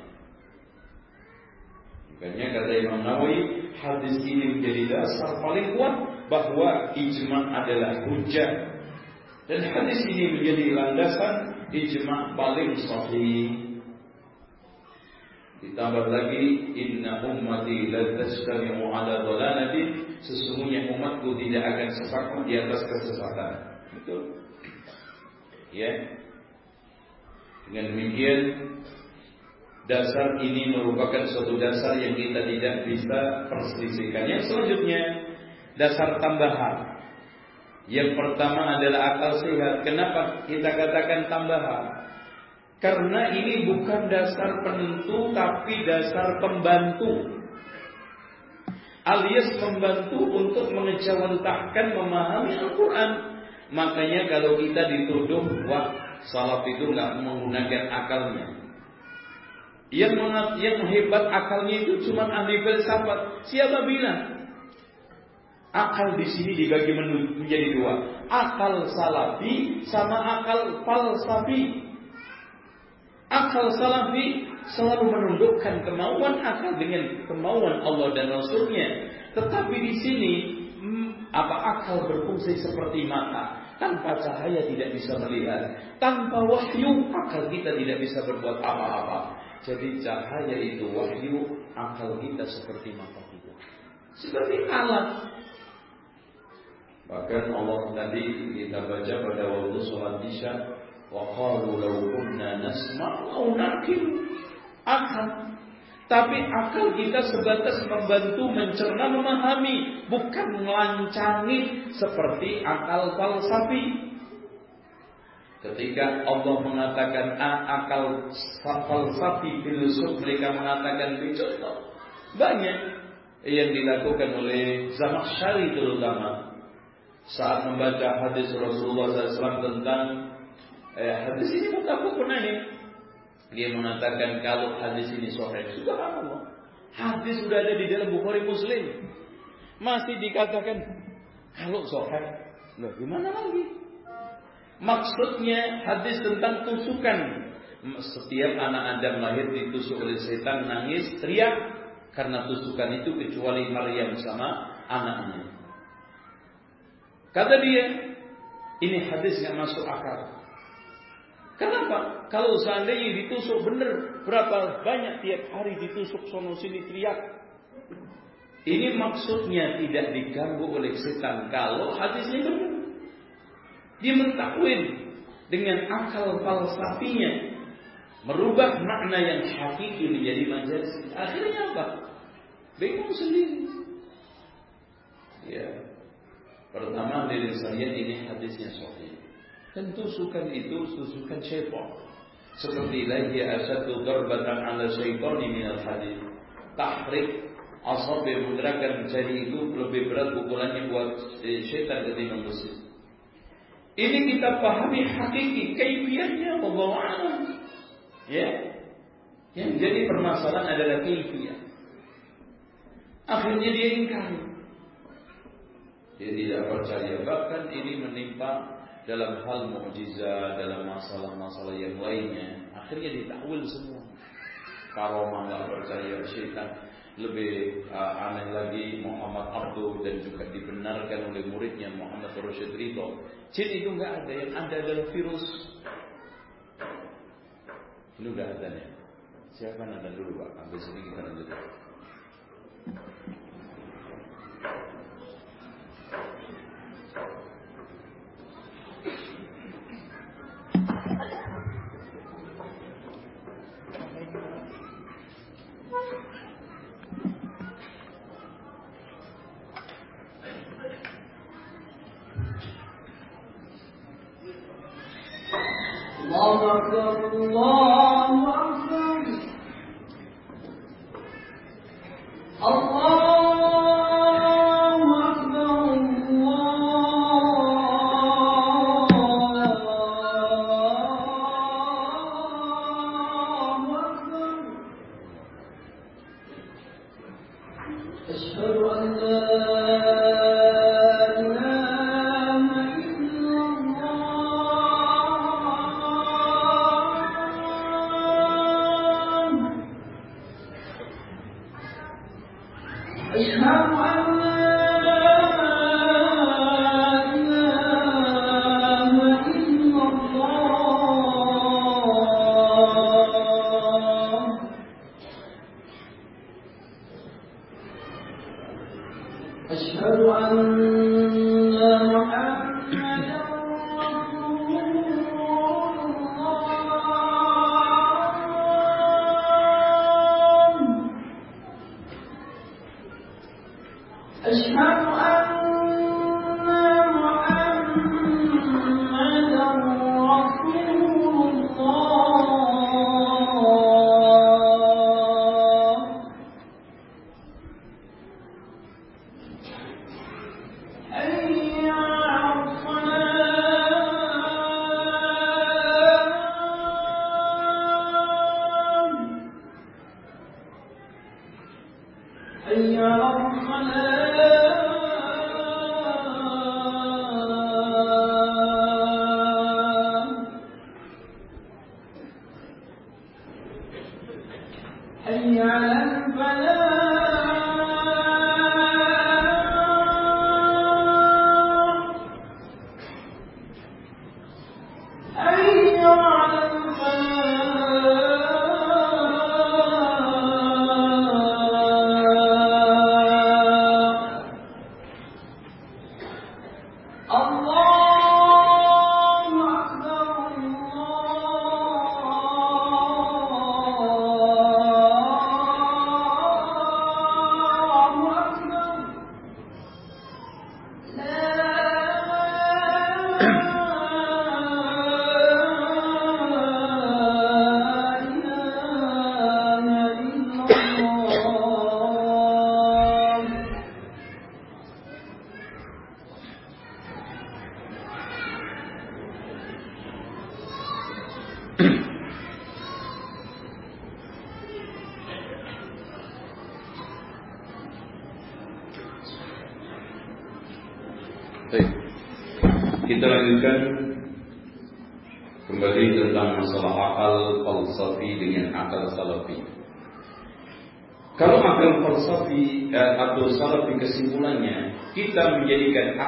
Makanya kata Imam Nawawi hadis ini menjadi dasar paling kuat bahwa ijma adalah hujah dan hadis ini menjadi landasan ijma paling sahih. Ditambah lagi inna ummati la tastami'u ala dhalalati sesungguhnya umatku tidak akan sepakat di atas kesesatan. Betul. Ya. Dengan demikian Dasar ini merupakan suatu dasar yang kita tidak bisa perselisihkan. Yang selanjutnya, dasar tambahan. Yang pertama adalah akal sehat. Kenapa kita katakan tambahan? Karena ini bukan dasar penentu tapi dasar pembantu. Alias membantu untuk mengejawantahkan memahami Al-Quran. Makanya kalau kita dituduh, wah salaf itu nggak menggunakan akalnya. Yang yang hebat akalnya itu cuma ahli filsafat. Siapa bilang? Akal di sini dibagi menjadi dua. Akal salafi sama akal falsafi. Akal salafi selalu menundukkan kemauan akal dengan kemauan Allah dan Rasulnya. Tetapi di sini hmm, apa akal berfungsi seperti mata. Tanpa cahaya tidak bisa melihat. Tanpa wahyu akal kita tidak bisa berbuat apa-apa. Jadi cahaya itu wahyu, akal kita seperti mata kita. Seperti alat. Bahkan Allah tadi kita baca pada waktu sholat isya, qalu law kunna nasma' aw Akal. Tapi akal kita sebatas membantu mencerna memahami, bukan melancangi seperti akal falsafi. Ketika Allah mengatakan ah, akal falsafi filosof mereka mengatakan contoh banyak yang dilakukan oleh Zamakhsyari terutama saat membaca hadis Rasulullah SAW tentang eh, hadis ini mutafakun ini dia mengatakan kalau hadis ini sahih subhanallah hadis sudah ada di dalam Bukhari Muslim masih dikatakan kalau sahih loh gimana lagi Maksudnya hadis tentang tusukan. Setiap anak Adam lahir ditusuk oleh setan nangis teriak karena tusukan itu kecuali Maryam sama anaknya. Kata dia, ini hadis nggak masuk akal. Kenapa? Kalau seandainya ditusuk benar, berapa banyak tiap hari ditusuk sono sini teriak. Ini maksudnya tidak diganggu oleh setan kalau hadisnya benar. Dia mentakwil dengan akal falsafinya. Merubah makna yang hakiki menjadi majazi. Akhirnya apa? Bingung sendiri. Ya. Pertama dari saya ini hadisnya sahih. Dan tusukan itu tusukan syaitan. Seperti lagi asatu darbatan ala syaitani minal hadis. Tahrik yang menggerakkan jari itu lebih berat pukulannya buat syaitan ketimbang besi. Ini kita pahami hakiki kaifiahnya Allah. Ya. Yang jadi permasalahan adalah kaifiah. Akhirnya dia ingkari. Dia tidak percaya. Bahkan ini menimpa dalam hal mukjizat, dalam masalah-masalah yang lainnya. Akhirnya ditakwil semua. Karomah nggak percaya, syaitan lebih uh, aneh lagi Muhammad Abdul dan juga dibenarkan oleh muridnya Muhammad Rasyid Ridho. Jin itu nggak ada, yang ada adalah virus. Ini udah ada nih. Siapa ada dulu Pak? Habis ini kita lanjut. الله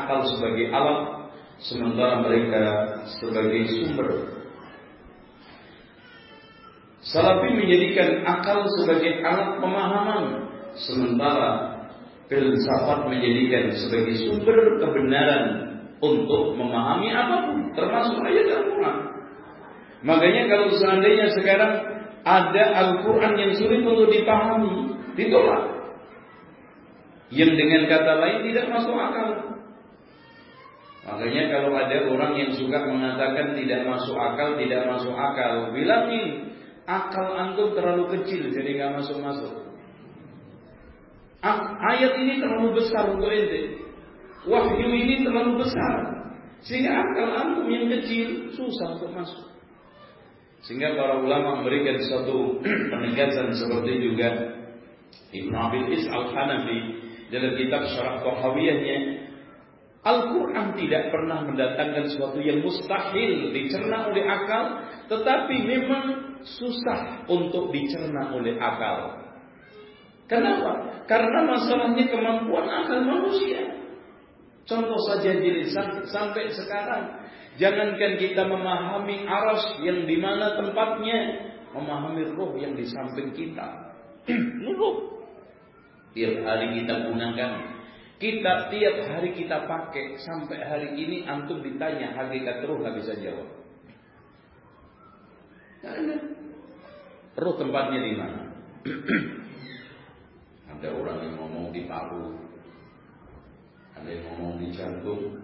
akal sebagai alat sementara mereka sebagai sumber. Salafi menjadikan akal sebagai alat pemahaman sementara filsafat menjadikan sebagai sumber kebenaran untuk memahami apa pun, termasuk ayat Al-Quran. Makanya kalau seandainya sekarang ada Al-Quran yang sulit untuk dipahami, ditolak. Yang dengan kata lain tidak masuk akal. Makanya kalau ada orang yang suka mengatakan tidak masuk akal, tidak masuk akal, bilangin akal antum terlalu kecil jadi nggak masuk masuk. Ayat ini terlalu besar untuk ente. Wahyu ini terlalu besar. Sehingga akal antum yang kecil susah untuk masuk. Sehingga para ulama memberikan satu [clears throat] penegasan seperti juga Ibn Abil Is al-Hanafi dalam kitab Syarah Tahawiyahnya Al-Quran tidak pernah mendatangkan sesuatu yang mustahil dicerna oleh akal, tetapi memang susah untuk dicerna oleh akal. Kenapa? Karena masalahnya kemampuan akal manusia. Contoh saja jadi sampai sekarang, jangankan kita memahami aras yang di mana tempatnya, memahami roh yang di samping kita. [clears throat] Roh. Tiap hari kita gunakan kita tiap hari kita pakai sampai hari ini antum ditanya hakikat roh nggak bisa jawab. Karena roh tempatnya di mana? [clears throat] ada orang yang ngomong di paru, ada yang ngomong di jantung.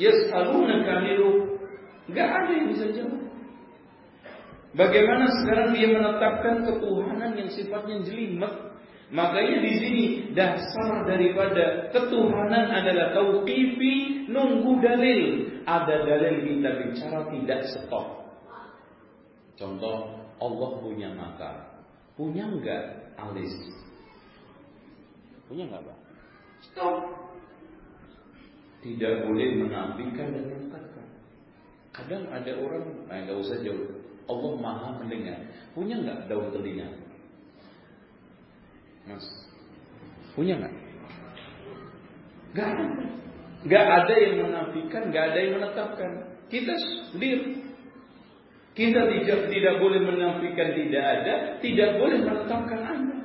Yes, aluna kamilu, nggak ada yang bisa jawab. Bagaimana sekarang dia menetapkan ketuhanan yang sifatnya jelimet Makanya di sini dasar daripada ketuhanan adalah tauqifi nunggu dalil. Ada dalil kita bicara tidak stop. Contoh Allah punya mata. Punya enggak alis? Punya enggak, Pak? Stop. Tidak boleh menafikan dan mengatakan. Kadang ada orang, nah enggak usah jauh. Allah maha mendengar. Punya enggak daun telinga? Mas, punya nggak? Gak ada. Gak ada yang menafikan, gak ada yang menetapkan. Kita sendiri. Kita tidak, tidak boleh menafikan tidak ada, tidak boleh menetapkan ada.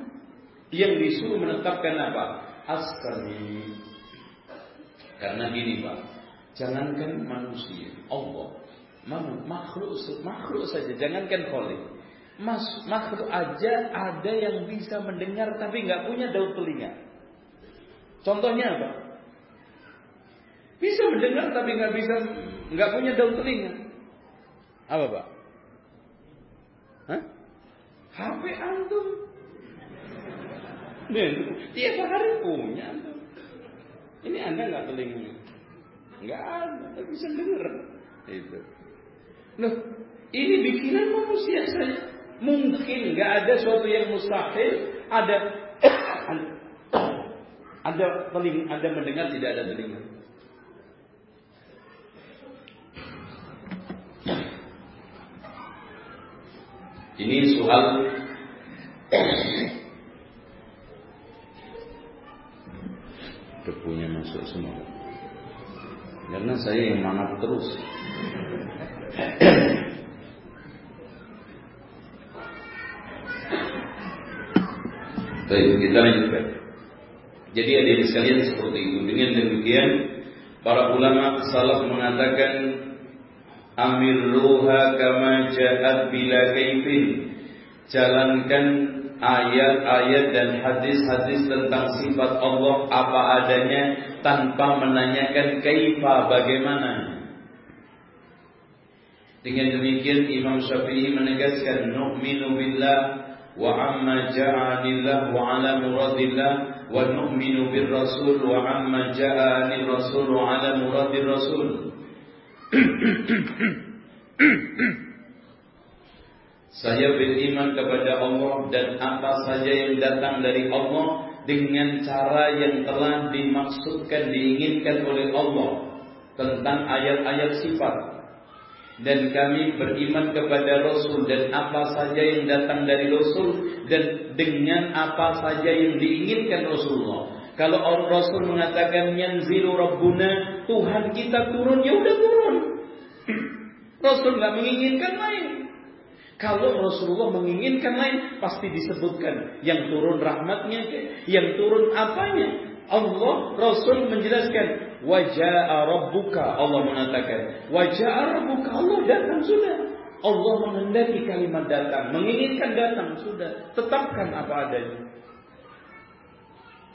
Yang disuruh menetapkan apa? Askari. Karena gini Pak, jangankan manusia, Allah, makhluk makhluk saja, jangankan kholik. Mas, makhluk aja ada yang bisa mendengar tapi nggak punya daun telinga. Contohnya apa? Bisa mendengar tapi nggak bisa nggak punya daun telinga. Apa pak? Hah? HP antum. Tiap hari punya antum. Ini anda nggak telinga? Nggak ada, tapi bisa dengar. Itu. Loh, ini bikinan manusia saya. Mungkin nggak ada sesuatu yang mustahil, ada ada telinga, ada mendengar tidak ada telinga. Ini soal debunya masuk semua. Karena saya yang mangap terus. Baik, kita lanjutkan. Jadi ada sekalian seperti itu. Dengan demikian, para ulama salaf mengatakan Amiruha kama ja'at bila kaifin. Jalankan ayat-ayat dan hadis-hadis tentang sifat Allah apa adanya tanpa menanyakan kaifa bagaimana. Dengan demikian Imam Syafi'i menegaskan nu'minu billah وعما جاء عن الله وعلى مراد الله ونؤمن بالرسول وعما جاء عن الرسول وعلى مراد الرسول Saya beriman kepada Allah dan apa saja yang datang dari Allah dengan cara yang telah dimaksudkan diinginkan oleh Allah tentang ayat-ayat sifat dan kami beriman kepada Rasul dan apa saja yang datang dari Rasul dan dengan apa saja yang diinginkan Rasulullah. Kalau Rasul mengatakan yanzilu Rabbuna, Tuhan kita turun, ya udah turun. [clears throat] Rasul nggak menginginkan lain. Kalau Rasulullah menginginkan lain, pasti disebutkan yang turun rahmatnya, yang turun apanya. Allah Rasul menjelaskan wajah rabbuka Allah mengatakan wajah rabbuka Allah datang sudah. Allah menghendaki kalimat datang menginginkan datang sudah. Tetapkan apa adanya.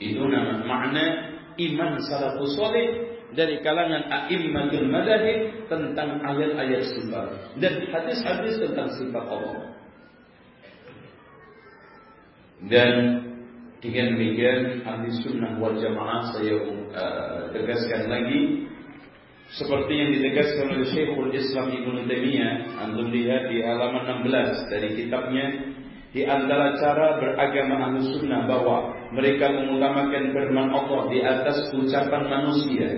Itu nama makna iman salafus salih dari kalangan a'immatul madahib tentang ayat-ayat sifat dan hadis-hadis tentang sifat Allah. Dan dengan demikian ahli sunnah wal jamaah saya uh, tegaskan lagi seperti yang ditegaskan oleh Syekhul Islam Ibnu Taimiyah, antum lihat di halaman 16 dari kitabnya di antara cara beragama ahli sunnah bahwa mereka mengutamakan firman Allah di atas ucapan manusia.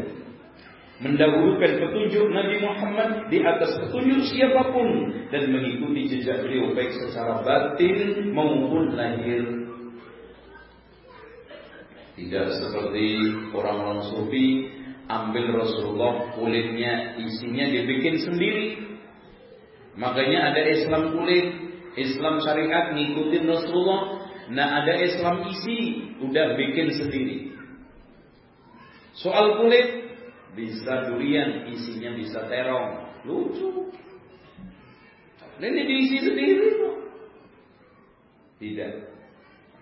mendahulukan petunjuk Nabi Muhammad di atas petunjuk siapa pun dan mengikuti jejak beliau baik secara batin maupun lahir. Tidak seperti orang-orang sufi ambil Rasulullah kulitnya isinya dibikin sendiri. Makanya ada Islam kulit, Islam syariat ngikutin Rasulullah. Nah ada Islam isi udah bikin sendiri. Soal kulit bisa durian, isinya bisa terong. Lucu. Ini diisi sendiri kok. Tidak.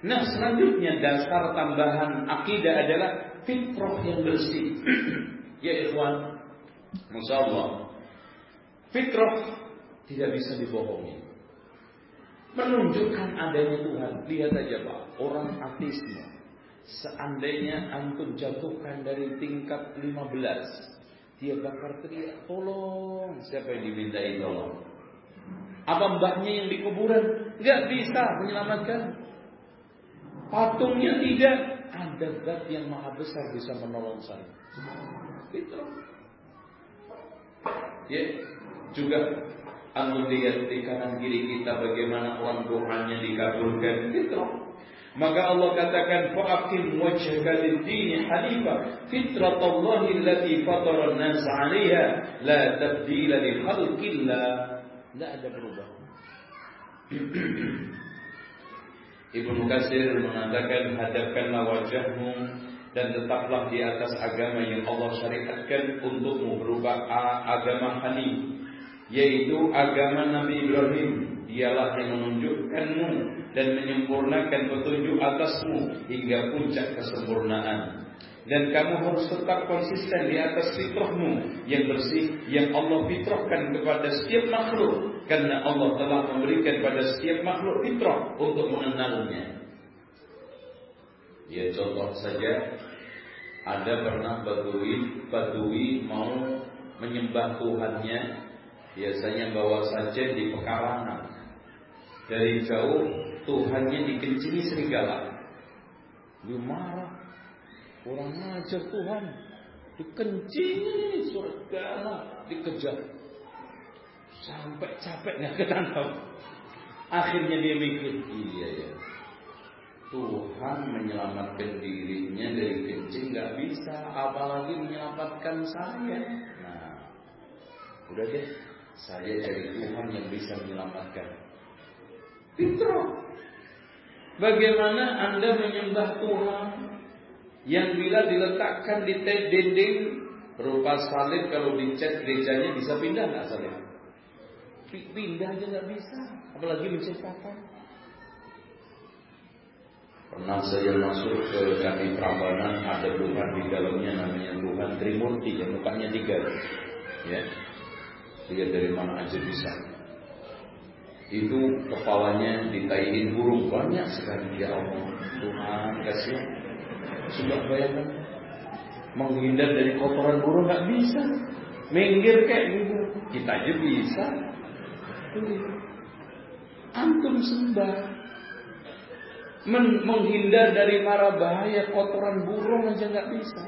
Nah selanjutnya dasar tambahan akidah adalah fitrah yang bersih. [clears throat] ya ikhwan. Masya Allah. Fitrah tidak bisa dibohongi. Menunjukkan adanya Tuhan. Lihat aja Pak. Orang ateisme Seandainya antum jatuhkan dari tingkat 15 Dia bakar teriak Tolong Siapa yang dimintai tolong Apa mbahnya yang di kuburan Gak bisa menyelamatkan Patungnya tidak Ada zat yang maha besar bisa menolong saya Itu Ya Juga Antum lihat di kanan kiri kita bagaimana orang doanya dikabulkan. Gitu. Maka Allah katakan fa'aqim wajhaka lid-din hanifa fitratallahi allati fatara an-nas 'alayha la tabdila li khalqillah. Tidak ada perubahan. [clears throat] Ibnu Katsir mengatakan hadapkanlah wajahmu dan tetaplah di atas agama yang Allah syariatkan untukmu berupa agama hanif yaitu agama Nabi Ibrahim dialah yang menunjukkanmu dan menyempurnakan petunjuk atasmu hingga puncak kesempurnaan. Dan kamu harus tetap konsisten di atas fitrahmu yang bersih yang Allah fitrahkan kepada setiap makhluk karena Allah telah memberikan pada setiap makhluk fitrah untuk mengenalnya. Ya contoh saja ada pernah badui badui mau menyembah Tuhannya biasanya bawa sajen di pekarangan dari jauh Tuhannya dikencingi serigala. Dia marah. Orang ngajar Tuhan. Dikencingi serigala. Dikejar. Sampai capek nggak ketangkap. Akhirnya dia mikir, iya ya. Tuhan menyelamatkan dirinya dari kencing nggak bisa, apalagi menyelamatkan saya. Nah, udah deh, saya cari Tuhan yang bisa menyelamatkan. Fitrah. Bagaimana Anda menyembah Tuhan yang bila diletakkan di dinding berupa salib kalau dicat gerejanya bisa pindah nggak salib? Pindah aja nggak bisa, apalagi menciptakan. Pernah saya masuk ke Candi Prambanan ada Tuhan di dalamnya namanya Tuhan Trimurti yang mukanya tiga, ya. Lihat dari mana aja bisa. Itu kepalanya ditaiin burung banyak sekali ya Allah. Tuhan kasih sudah bayangkan menghindar dari kotoran burung nggak bisa. Minggir kayak gitu kita aja bisa antum sembah Men menghindar dari mara bahaya kotoran burung aja nggak bisa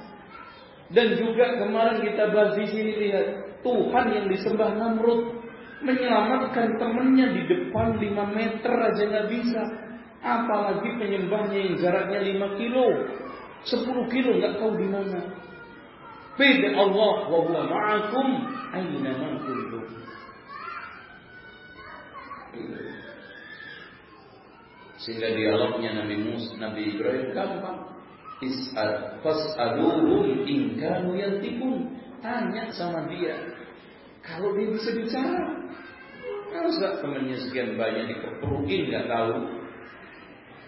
dan juga kemarin kita bahas di sini lihat Tuhan yang disembah Namrud menyelamatkan temannya di depan 5 meter aja nggak bisa. Apalagi penyembahnya yang jaraknya 5 kilo, 10 kilo nggak tahu di mana. Beda Allah wa ma'akum. Sehingga dialognya Nabi Musa, Nabi Ibrahim gampang. Is'ad fas'aluhum in kanu yantikun. Tanya sama dia. Kalau dia bisa bicara, Masa temannya sekian banyak dikepukin nggak tahu.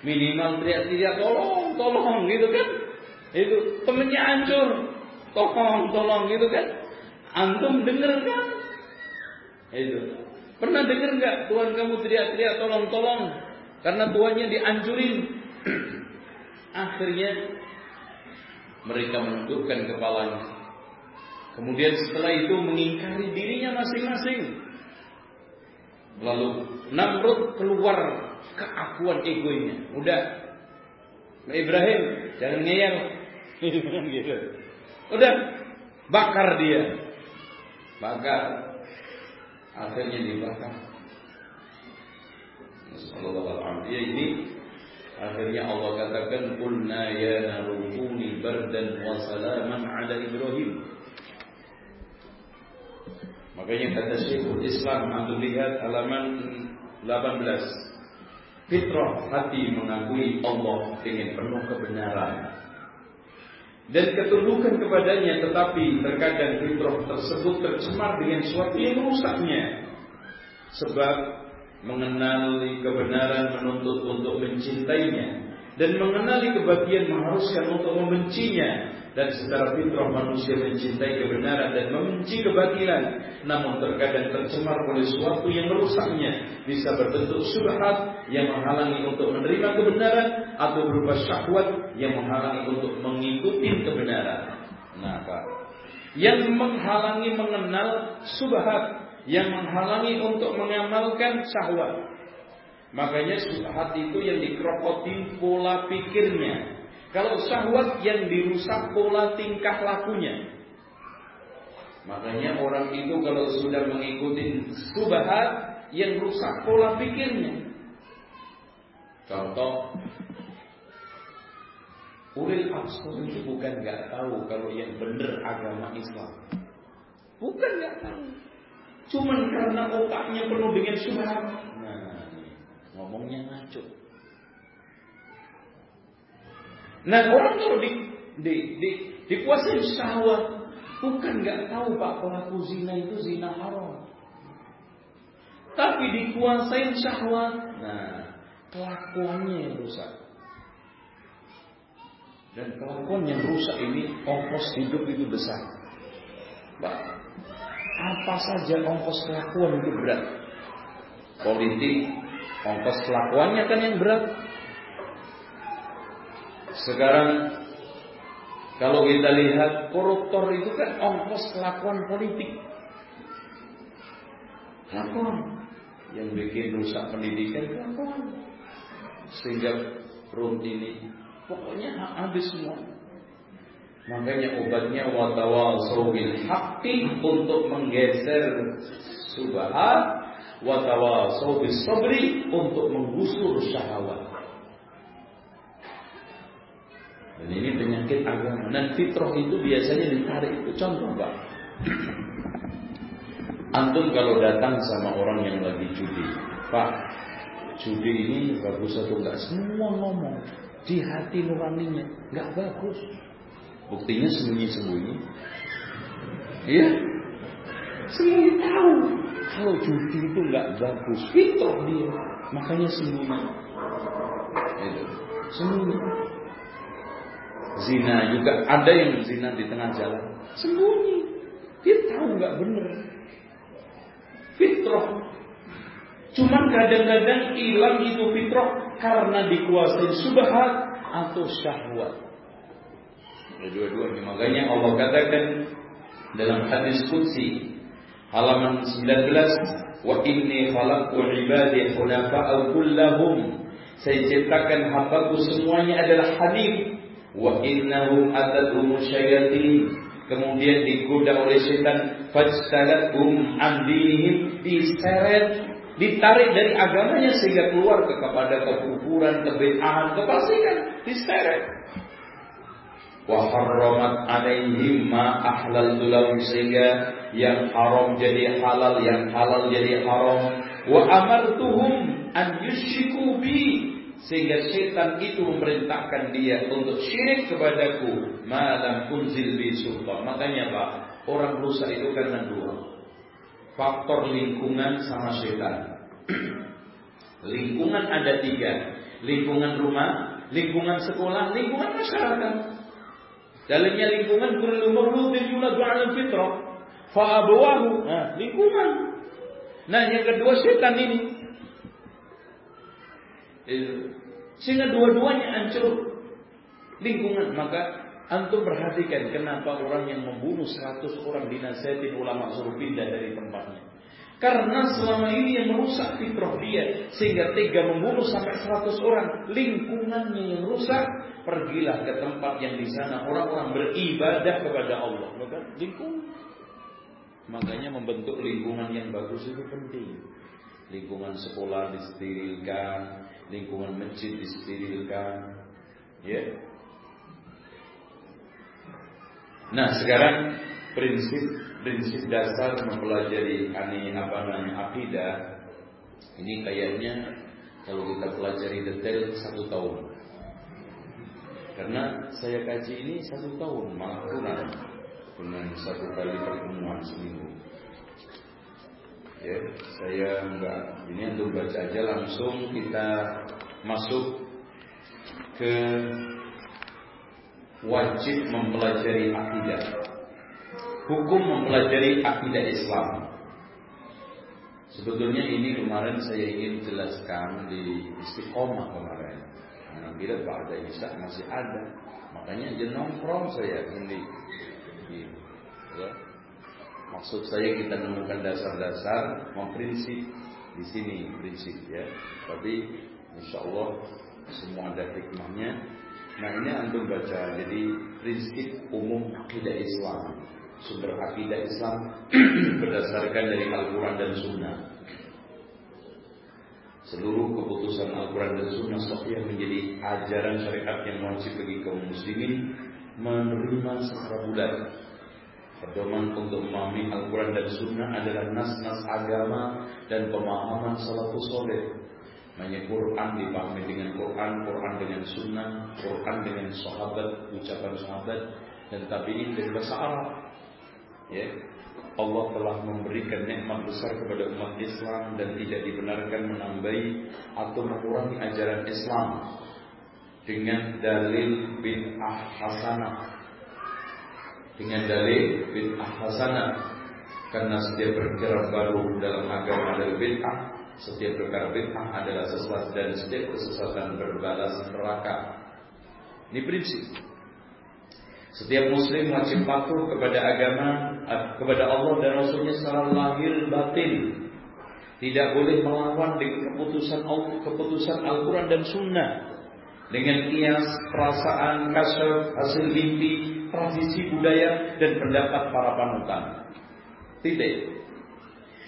Minimal teriak-teriak tolong, tolong gitu kan. Itu temennya hancur. Tolong, tolong gitu kan. Antum denger kan? Itu. Pernah denger nggak Tuhan kamu teriak-teriak tolong, tolong? Karena tuannya dihancurin. [clears throat] Akhirnya mereka menundukkan kepalanya. Kemudian setelah itu mengingkari dirinya masing-masing. Lalu Namrud keluar keakuan egonya. Udah. Ibrahim, jangan [laughs] ngeyel. Udah. Bakar dia. Bakar. Akhirnya dibakar. Sallallahu Ya ini akhirnya Allah katakan qulna ya narukuni bardan wa salaman ala Ibrahim. Makanya kata Syekhul Islam Abdul lihat halaman 18. Fitrah hati mengakui Allah ingin penuh kebenaran dan ketundukan kepadanya tetapi terkadang fitrah tersebut tercemar dengan suatu yang merusaknya. Sebab mengenali kebenaran menuntut untuk mencintainya dan mengenali kebahagiaan mengharuskan untuk membencinya dan secara fitrah manusia mencintai kebenaran dan membenci kebatilan namun terkadang tercemar oleh sesuatu yang merusaknya bisa berbentuk syubhat yang menghalangi untuk menerima kebenaran atau berupa syahwat yang menghalangi untuk mengikuti kebenaran. Nah Pak. Yang menghalangi mengenal subhat yang menghalangi untuk mengamalkan syahwat. Makanya subhat itu yang dikrokotin pola pikirnya kalau syahwat yang dirusak pola tingkah lakunya. Makanya orang itu kalau sudah mengikuti subahat yang rusak pola pikirnya. Contoh, Ulil Absar itu bukan nggak tahu kalau yang benar agama Islam. Bukan nggak tahu. Cuman karena otaknya penuh dengan subhat. Nah, ngomongnya ngaco. Nah orang kalau di, di, di, dikuasai syahwat, bukan nggak tahu pak pelaku zina itu zina haram, tapi dikuasai syahwat. Nah kelakuannya yang rusak. Dan kelakuan yang rusak ini ongkos hidup itu besar. Pak, apa saja ongkos kelakuan itu berat. Politik, ongkos kelakuannya kan yang berat. Sekarang kalau kita lihat koruptor itu kan ongkos kelakuan politik. Kelakuan yang bikin rusak pendidikan kelakuan. Sehingga rum ini pokoknya habis semua. Makanya obatnya watawasau bil haqqi untuk menggeser subhat, watawasau bis sabri untuk menggusur syahwat. Dan ini penyakit agama. Dan fitrah itu biasanya ditarik. Itu contoh Pak. Antum kalau datang sama orang yang lagi judi. Pak, judi ini bagus atau enggak? Semua ngomong. Di hati nuraninya. Enggak bagus. Buktinya sembunyi-sembunyi. Iya? Sembunyi tahu. Kalau judi itu enggak bagus. Fitrah dia. Makanya sembunyi. Itu. Sembunyi. Zina juga ada yang zina di tengah jalan. Sembunyi. Dia tahu nggak bener. Fitrah. Cuman kadang-kadang hilang itu fitrah karena dikuasai subhat atau syahwat. Dua-duanya. Makanya Allah katakan dalam hadis qudsi halaman 19 wa inni khalaqtu ibadi hunafa'a kullahum saya ciptakan hambaku semuanya adalah hanif wa innahum atatuhum syayatin kemudian digoda oleh setan fajtalatum an dinihim diseret ditarik dari agamanya sehingga keluar ke kepada kekufuran, kebid'ahan, kefasikan, diseret. Wa harramat alaihim ma ahlal lahum sehingga yang haram jadi halal, yang halal jadi haram. Wa amartuhum an yushriku bi sehingga setan itu memerintahkan dia untuk syirik kepadaku malam unzil bi sultan. Makanya Pak, orang rusak itu karena dua. Faktor lingkungan sama setan. [clears throat] lingkungan ada tiga. Lingkungan rumah, lingkungan sekolah, lingkungan masyarakat. Dalamnya lingkungan kullu mawludin yuladu 'ala fitrah. Fa abawahu. Nah, lingkungan. Nah, yang kedua setan ini. Sehingga dua-duanya hancur lingkungan. Maka antum perhatikan kenapa orang yang membunuh 100 orang dinasihatin ulama suruh pindah dari tempatnya. Karena selama ini yang merusak fitrah dia sehingga tega membunuh sampai 100 orang, lingkungannya yang rusak, pergilah ke tempat yang di sana orang-orang beribadah kepada Allah, bukan? Lingkungan. Makanya membentuk lingkungan yang bagus itu penting. Lingkungan sekolah disterilkan, lingkungan masjid disterilkan, ya. Nah, sekarang prinsip prinsip dasar mempelajari ani apa namanya akidah ini kayaknya kalau kita pelajari detail satu tahun karena saya kaji ini satu tahun malah kurang dengan satu kali pertemuan seminggu ya saya enggak ini untuk baca aja langsung kita masuk ke wajib mempelajari akidah hukum mempelajari akidah Islam. Sebetulnya ini kemarin saya ingin jelaskan di istiqomah kemarin. Karena bila pada Isya masih ada, makanya aja nongkrong saya ini. Ya. Maksud saya kita menemukan dasar-dasar memprinsip di sini prinsip ya. Tapi insya Allah semua ada hikmahnya. Nah ini antum baca jadi prinsip umum akidah Islam sumber akidah Islam [clears throat] berdasarkan dari Al-Quran dan Sunnah. Seluruh keputusan Al-Quran dan Sunnah sahih menjadi ajaran syariat yang wajib bagi kaum muslimin menerima secara bulat. Pedoman untuk memahami Al-Quran dan Sunnah adalah nas-nas agama dan pemahaman salafus soleh. Hanya Quran dipahami dengan Quran, Quran dengan Sunnah, Quran dengan sahabat, ucapan sahabat, dan tabiin dari bahasa Arab ya Allah telah memberikan nikmat besar kepada umat Islam dan tidak dibenarkan menambahi atau mengurangi ajaran Islam dengan dalil bid'ah hasanah. Dengan dalil bid'ah hasanah karena setiap perkara baru dalam agama adalah bid'ah, setiap perkara bid'ah adalah sesat dan setiap kesesatan berbalas neraka. Ini prinsip. Setiap muslim wajib patuh kepada agama kepada Allah dan Rasulnya secara lahir batin. Tidak boleh melawan dengan keputusan Allah, keputusan Al-Quran dan Sunnah dengan kias, perasaan, kasar, hasil mimpi, tradisi budaya dan pendapat para panutan. Tidak.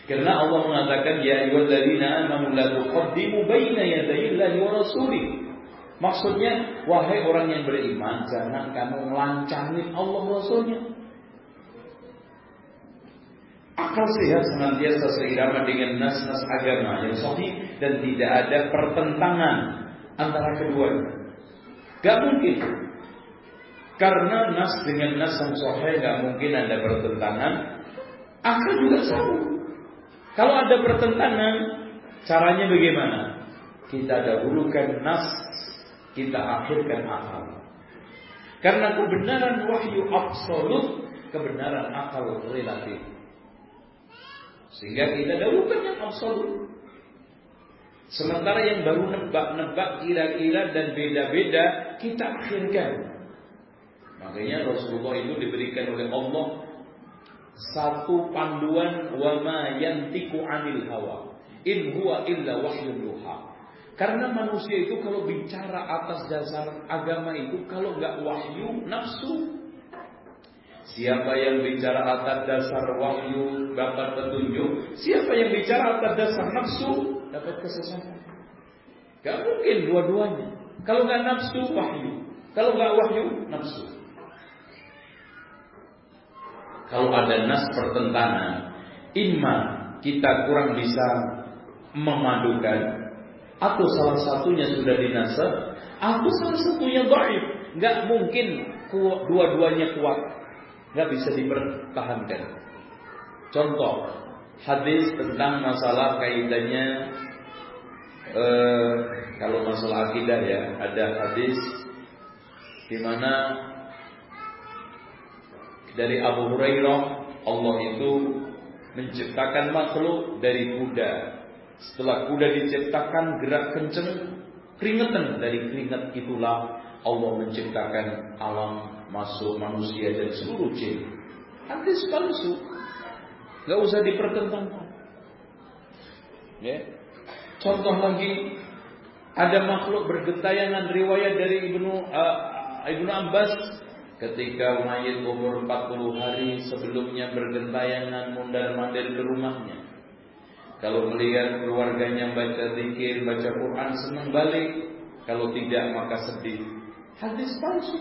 Karena Allah mengatakan ya ayyuhalladzina amanu la tuqaddimu baina yadayillahi wa rasulih. Maksudnya, wahai orang yang beriman, jangan kamu melancangin Allah Rasulnya. Akal sehat senantiasa seirama dengan nas-nas agama yang sahih dan tidak ada pertentangan antara keduanya. Gak mungkin. Karena nas dengan nas yang sahih gak mungkin ada pertentangan. Akal juga sama. Kalau ada pertentangan, caranya bagaimana? Kita dahulukan nas kita akhirkan akal. Karena kebenaran wahyu absolut, kebenaran akal relatif. Sehingga kita dahulukan yang absolut. Sementara yang baru nebak-nebak kira-kira dan beda-beda kita akhirkan. Makanya Rasulullah itu diberikan oleh Allah satu panduan wa ma yantiku anil hawa in huwa illa wahyun yuha. Karena manusia itu kalau bicara atas dasar agama itu kalau nggak wahyu nafsu. Siapa yang bicara atas dasar wahyu dapat petunjuk, siapa yang bicara atas dasar nafsu dapat kesesatan. Gak mungkin dua-duanya. Kalau nggak nafsu wahyu, kalau nggak wahyu nafsu. Kalau ada nas pertentangan, iman kita kurang bisa memadukan. Atau salah satunya sudah dinasab atau salah satunya dhaif. Nggak mungkin dua-duanya kuat. Nggak bisa dipertahankan. Contoh hadis tentang masalah kaitannya eh, kalau masalah akidah ya ada hadis di mana dari Abu Hurairah Allah itu menciptakan makhluk dari kuda setelah kuda diciptakan gerak kenceng, keringetan dari keringat itulah Allah menciptakan alam masuk manusia dan seluruh jin. Hadis palsu. Gak usah dipertentangkan. Ya. Contoh lagi ada makhluk bergentayangan riwayat dari Ibnu uh, Ibnu Abbas ketika mayit umur 40 hari sebelumnya bergentayangan mundar-mandir ke rumahnya. Kalau melihat keluarganya baca zikir, baca Quran senang balik. Kalau tidak maka sedih. Hadis palsu.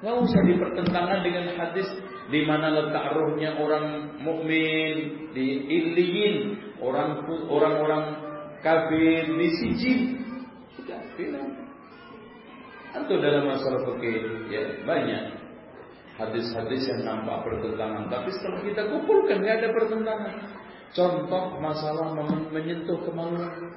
Nggak usah dipertentangan dengan hadis di mana letak rohnya orang mukmin di iliyin, orang orang-orang kafir di sijin. Sudah bilang. Atau dalam masalah fikih ya banyak hadis-hadis yang nampak pertentangan, tapi setelah kita kumpulkan nggak ada pertentangan. Contoh masalah menyentuh kemaluan.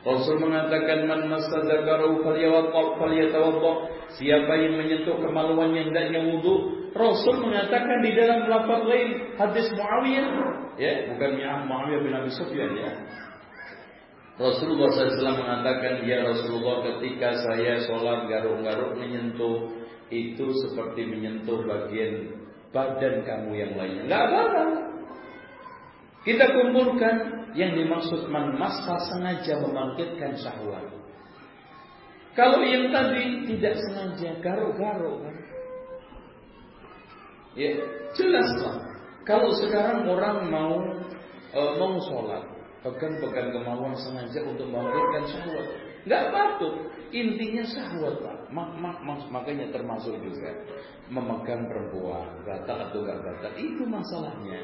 Rasul mengatakan man mastadzakaru falyatawadda. Siapa yang menyentuh kemaluannya hendaknya wudu. Rasul mengatakan di dalam lafaz lain hadis Muawiyah, ya, bukan Muawiyah bin Abi Sufyan ya. Rasulullah SAW mengatakan, Ya Rasulullah ketika saya sholat garuk-garuk menyentuh, itu seperti menyentuh bagian badan kamu yang lainnya. Enggak apa-apa. Kita kumpulkan yang dimaksud man sengaja membangkitkan syahwat. Kalau yang tadi tidak sengaja garuk-garuk kan. Ya, jelaslah. Kalau sekarang orang mau e, mau sholat, pegang-pegang kemauan sengaja untuk membangkitkan syahwat. Nggak patut. Intinya syahwat pak. Mak, mak, mak, makanya termasuk juga memegang perempuan, batal atau nggak batal. Itu masalahnya.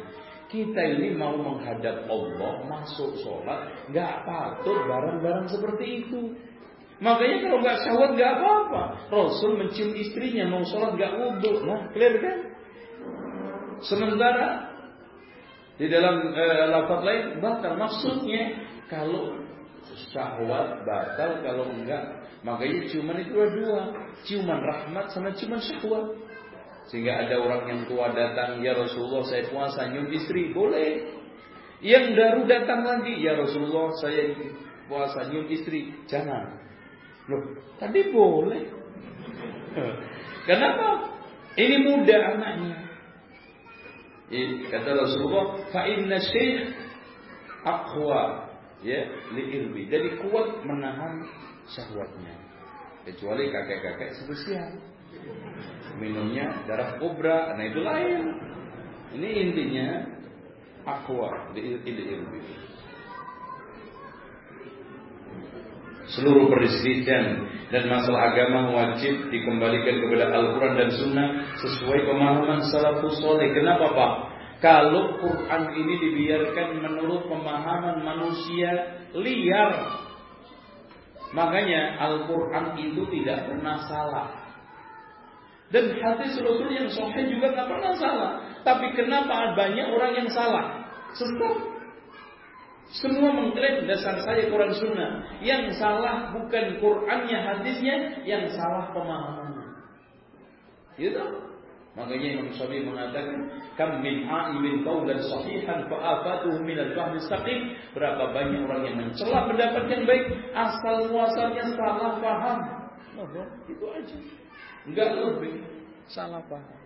Kita ini mau menghadap Allah, masuk sholat, nggak patut barang-barang seperti itu. Makanya kalau nggak syahwat nggak apa-apa. Rasul mencium istrinya mau sholat nggak wudhu, nah clear kan? Sementara di dalam e, lafaz lain batal. Maksudnya kalau syahwat batal kalau enggak makanya ciuman itu ada dua. Ciuman rahmat sama ciuman syahwat. Sehingga ada orang yang tua datang ya Rasulullah saya puasa nyium istri. Boleh. Yang baru datang lagi ya Rasulullah saya puasa nyium istri. Jangan. Loh tadi boleh. [laughs] Kenapa? Ini muda anaknya Kata Rasulullah, fa inna syekh aqwa ya li Jadi kuat menahan syahwatnya. Kecuali kakek-kakek spesial. Minumnya darah kobra, nah itu lain. Ini intinya aqwa li Seluruh perselisihan dan masalah agama wajib dikembalikan kepada Al-Quran dan Sunnah sesuai pemahaman salafus soleh. Kenapa Pak? Kalau Quran ini dibiarkan menurut pemahaman manusia liar, makanya Al-Quran itu tidak pernah salah. Dan hadis Rasul yang sahih juga tidak pernah salah. Tapi kenapa banyak orang yang salah? Sebab semua mengklaim dasar saya Quran Sunnah. Yang salah bukan Qurannya, hadisnya, yang salah pemahamannya. Gitu. Makanya Imam Syafi'i mengatakan, "Kam min a'imin qaulan sahihan fa afatuhu min al-fahmi saqim." Berapa banyak orang yang mencela pendapat yang baik asal muasalnya salah paham. Oh, itu aja. Enggak lebih salah paham.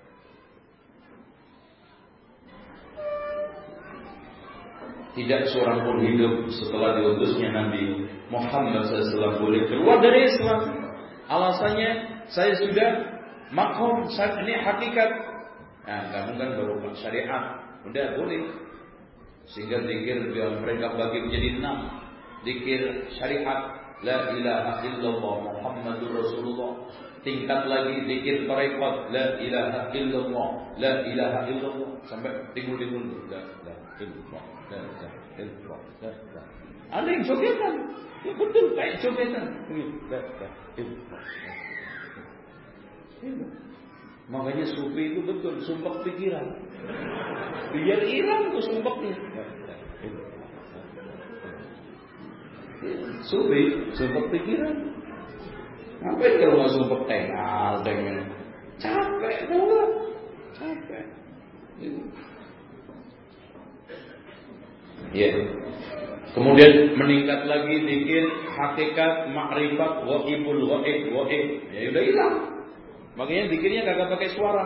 Tidak seorang pun hidup setelah diutusnya Nabi Muhammad SAW boleh keluar dari Islam. Alasannya saya sudah makom ini hakikat. Nah, kamu kan baru syariat, udah boleh. Sehingga dikir mereka bagi menjadi enam. Dikir syariat, la ilaha illallah Muhammadur Rasulullah. Tingkat lagi dikir tarekat, la ilaha illallah, la ilaha illallah sampai timbul timbul la ilaha illallah. Ada yang jogetan. Ya betul kayak jogetan. Makanya sufi itu betul sumpah pikiran. Biar hilang tuh sumpahnya. Sufi sumpah pikiran. Ngapain kalau nggak sumpah tengal dengan capek tau Capek. Ya. Kemudian meningkat lagi dikir hakikat makrifat waibul waib waib. Ya udah hilang. Makanya dikirnya kagak pakai suara.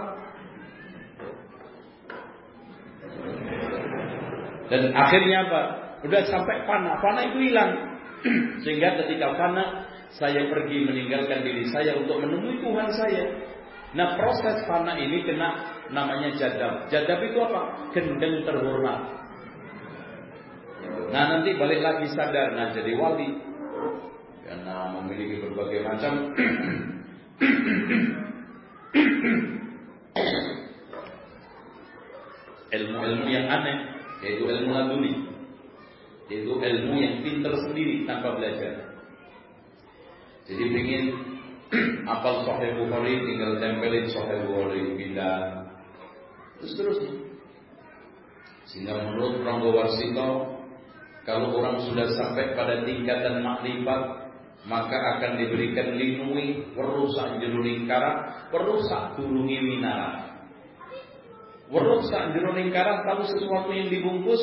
Dan akhirnya apa? Udah sampai fana, fana itu hilang. [clears throat] Sehingga ketika fana, saya pergi meninggalkan diri saya untuk menemui Tuhan saya. Nah proses fana ini kena namanya jadab. Jadab itu apa? Gendeng terhormat. Nah nanti balik lagi sadar, nah jadi wali. Karena memiliki berbagai macam ilmu-ilmu yang aneh, yaitu ilmu laduni, yaitu ilmu yang pinter sendiri tanpa belajar. Jadi ingin apal Sahih Bukhari tinggal tempelin Sahih Bukhari pindah terus terusnya. Sehingga menurut Rangga Warsito kalau orang sudah sampai pada tingkatan makrifat maka akan diberikan lindungi perusak jeruning karang perusak durungi minara perusak jeruning karang tahu sesuatu yang dibungkus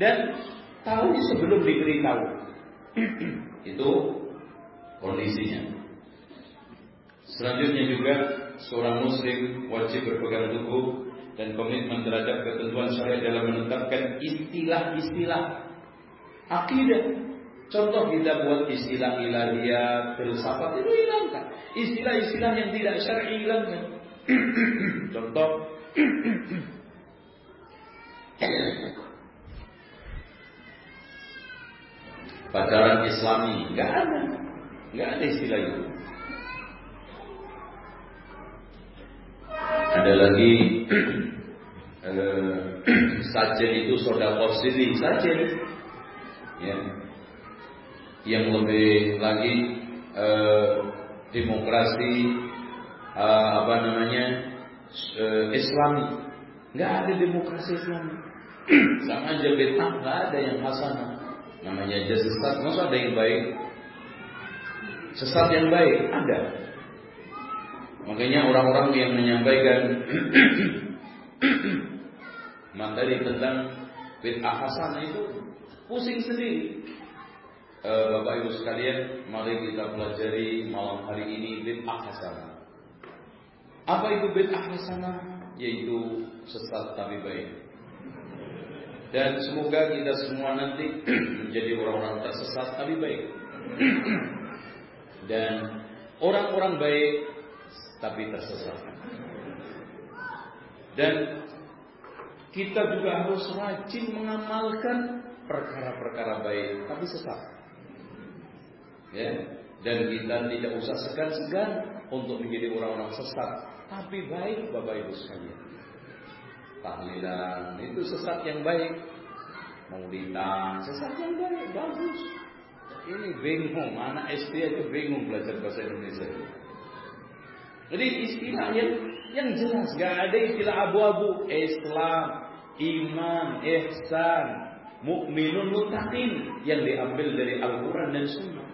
dan tahu sebelum diberitahu [clears throat] itu kondisinya. Selanjutnya juga seorang muslim wajib berpegang teguh dan komitmen terhadap ketentuan syariat dalam menetapkan istilah-istilah akidah. Contoh kita buat istilah ilahiyat, filsafat itu hilangkan. Istilah-istilah yang tidak syar'i hilangkan. [clears throat] Contoh [clears throat] pacaran Islami nggak ada. Nggak ada istilah itu. Ada lagi [clears throat] uh, sajen itu soda sini sajen, ya. Yang lebih lagi uh, demokrasi uh, apa namanya uh, Islami, nggak ada demokrasi Islami. [clears throat] Sama aja betah nggak ada yang hasanah. Namanya jasad, masa ada yang baik? Sesat yang baik ada. Makanya orang-orang yang menyampaikan [clears throat] materi tentang bid'ah hasanah itu pusing sendiri. E, Bapak Ibu sekalian, mari kita pelajari malam hari ini bid'ah hasanah. Apa itu bid'ah hasanah? Yaitu sesat tapi baik. Dan semoga kita semua nanti [clears throat] menjadi orang-orang tersesat tapi baik [clears throat] dan orang-orang baik tapi tersesat. Dan kita juga harus rajin mengamalkan perkara-perkara baik tapi sesat. Ya, dan kita tidak usah segan-segan untuk menjadi orang-orang sesat, tapi baik Bapak Ibu sekalian. Tahlilan itu sesat yang baik. Maulidan sesat yang baik, bagus. Ini bingung, anak SD itu bingung belajar bahasa Indonesia. Jadi istilah yang yang jelas, gak ada istilah abu-abu. Islam, iman, ihsan, mukminun mutaqin yang diambil dari Al-Quran dan Sunnah.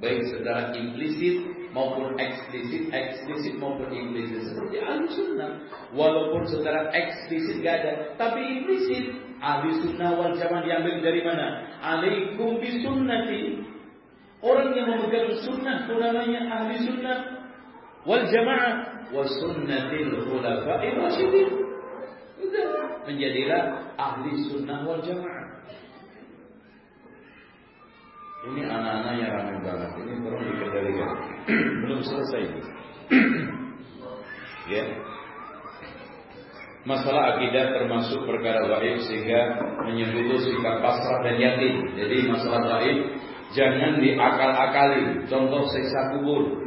Baik secara implisit maupun eksplisit, eksplisit maupun implisit seperti ahli sunnah. Walaupun secara eksplisit gak ada, tapi implisit ahli sunnah wal jamaah diambil dari mana? Alaikum sunnati. Orang yang memegang sunnah namanya ahli sunnah wal jamaah wa sunnatil khulafa'ir rasyidin. Sudah menjadilah ahli sunnah wal jamaah. Ini anak-anak yang ramai banget. Ini perlu dikendalikan. [clears throat] Belum selesai. [clears throat] ya. Masalah akidah termasuk perkara gaib sehingga menyentuh sikap pasrah dan yakin. Jadi masalah gaib jangan diakal-akali. Contoh siksa kubur.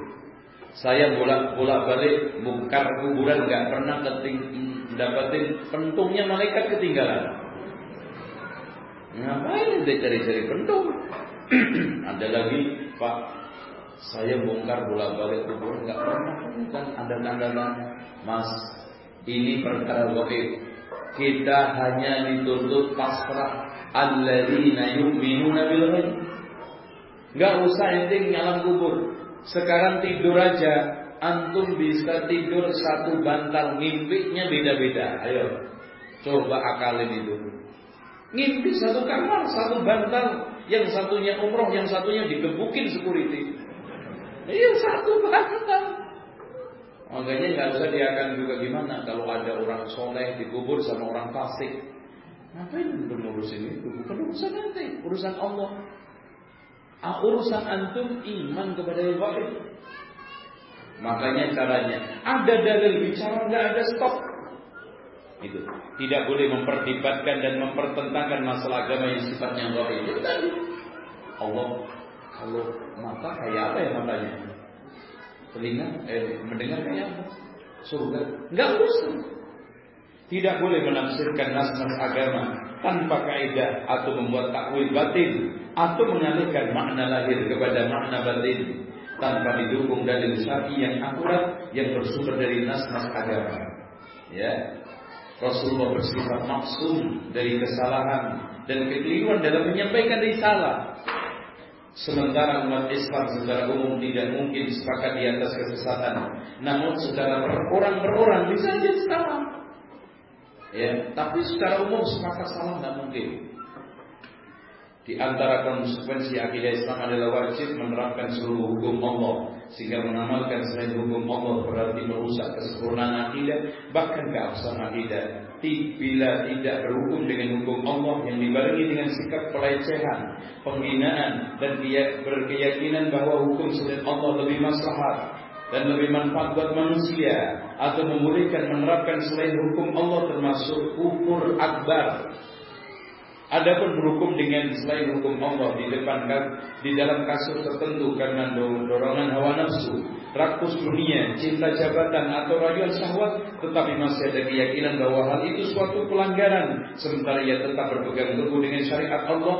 Saya bolak-bolak balik bongkar kuburan nggak pernah keting dapetin pentungnya malaikat ketinggalan. Ngapain dia cari-cari pentung? [clears throat] ada lagi Pak saya bongkar bola balik kubur nggak pernah. Kan ada tanda-tanda Mas ini perkara gaib kita hanya dituntut pasrah. Alladzina yu'minuna bil ghaib. Nggak usah ente ngalam kubur. Sekarang tidur aja antum bisa tidur satu bantal mimpinya beda-beda ayo coba akalin itu ngimpi satu kamar satu bantal yang satunya umroh, yang satunya digebukin security. Iya satu bantal. Makanya nggak usah diakan juga gimana kalau ada orang soleh dikubur sama orang fasik. Ngapain ngurusin itu? Bukan urusan nanti, urusan Allah. Ah, urusan antum iman kepada yang. Makanya caranya ada dalil bicara nggak ada stop. Itu tidak boleh memperdebatkan dan mempertentangkan masalah agama yang sifatnya gaib. Itu tadi Allah kalau mata kayak apa ya matanya? Telinga eh, mendengar kayak apa? Surga nggak usah. Tidak boleh menafsirkan nas-nas agama tanpa kaidah atau membuat takwil batin atau mengalihkan makna lahir kepada makna batin tanpa didukung dalil syar'i yang akurat yang bersumber dari nas-nas agama. Ya. Rasulullah bersifat maksum dari kesalahan dan kekeliruan dalam menyampaikan risalah. Sementara umat Islam secara umum tidak mungkin sepakat di atas kesesatan, namun secara per orang per orang bisa jadi salah. Ya, tapi secara umum sepakat salah tidak mungkin. Di antara konsekuensi akidah Islam adalah wajib menerapkan seluruh hukum Allah sehingga mengamalkan selain hukum Allah berarti merusak kesempurnaan akidah bahkan keabsahan akidah. Bila tidak berhukum dengan hukum Allah yang dibarengi dengan sikap pelecehan, penghinaan dan berkeyakinan bahwa hukum selain Allah lebih maslahat dan lebih manfaat buat manusia atau membolehkan menerapkan selain hukum Allah termasuk kufur akbar Adapun berhukum dengan selain hukum Allah di depan di dalam kasus tertentu karena dorongan hawa nafsu, rakus dunia, cinta jabatan atau rayuan syahwat, tetapi masih ada keyakinan bahwa hal itu suatu pelanggaran, sementara ia tetap berpegang teguh dengan syariat Allah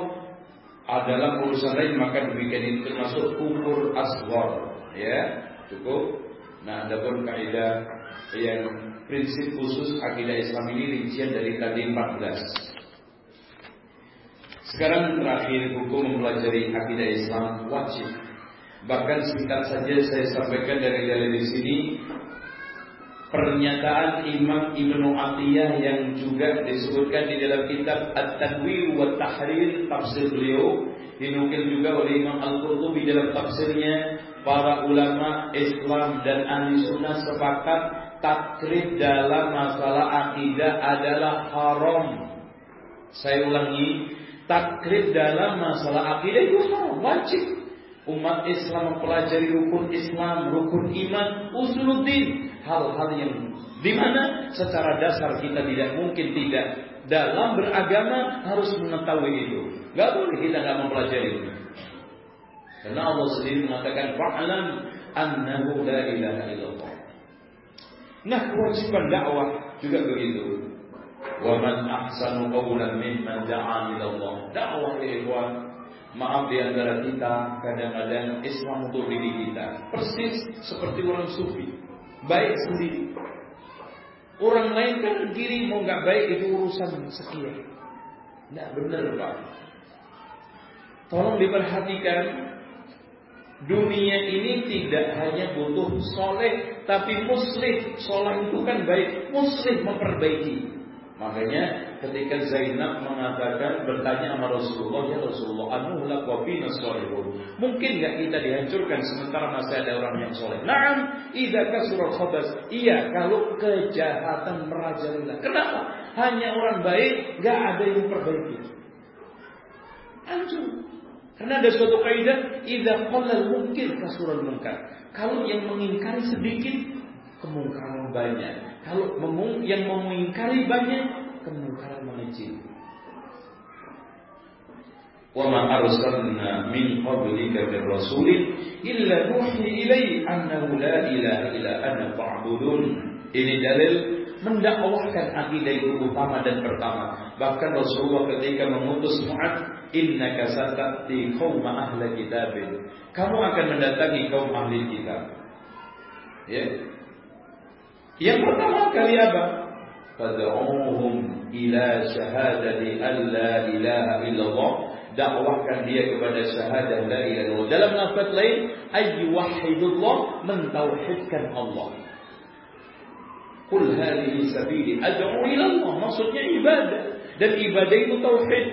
adalah urusan lain maka demikian itu termasuk kufur asghar. Ya cukup. Nah adapun kaidah yang prinsip khusus akidah Islam ini rincian dari tadi 14 sekarang terakhir hukum mempelajari akidah Islam wajib. Bahkan singkat saja saya sampaikan dari dalil di sini pernyataan Imam Ibnu Atiyah yang juga disebutkan di dalam kitab At-Tanwir wa Tahrir tafsir beliau dinukil juga oleh Imam Al-Qurtubi dalam tafsirnya para ulama Islam dan ahli sunnah sepakat takrib dalam masalah akidah adalah haram. Saya ulangi, takrib dalam masalah akidah itu haram, wajib. Umat Islam mempelajari rukun Islam, rukun iman, usuluddin, hal-hal yang di mana secara dasar kita tidak mungkin tidak dalam beragama harus mengetahui itu. Gak boleh kita nggak mempelajari itu. Karena Allah sendiri mengatakan fa'lam annahu la ilaha illallah. Nah kewajiban dakwah juga begitu. Man ahsanu qawlan mimman da'a ila Allah. Dakwah ikhwan. Maaf di antara kita kadang-kadang Islam untuk diri kita persis seperti orang sufi, baik sendiri. Orang lain kan kiri mau nggak baik itu urusan sekian. Tidak benar pak. Tolong diperhatikan Dunia ini tidak hanya butuh soleh, tapi muslim. Soleh itu kan baik, muslim memperbaiki. Makanya ketika Zainab mengatakan bertanya sama Rasulullah, ya Rasulullah, anu wa fina Mungkin nggak kita dihancurkan sementara masih ada orang yang soleh? Naam, idza kasura khabas. Iya, kalau kejahatan merajalela. Kenapa? Hanya orang baik, nggak ada yang perbaiki. Hancur. Karena ada suatu kaidah, idza qallal mungkin kasurul munkar. Kalau yang mengingkari sedikit, kemungkaran banyak. Kalau memung, yang mengingkari banyak, kemungkaran mengecil. Wa ma arsalna min qablika bir rasulin illa nuhi ilai annahu la ilaha illa ana fa'budun. Ini dalil mendakwahkan akidah itu utama dan pertama. Bahkan Rasulullah ketika mengutus Mu'ad, innaka satati qauma ahli kitabin. Kamu akan mendatangi kaum ahli kitab. Ya, yang pertama kali apa? Fad'uhum ila syahadati an la ilaha illallah. Dakwahkan dia kepada syahadah la ilaha illallah. Dalam lafaz lain, ayyuhidullah mentauhidkan Allah. Qul hadhihi sabili ad'u ila Allah. Maksudnya ibadah dan ibadah itu tauhid.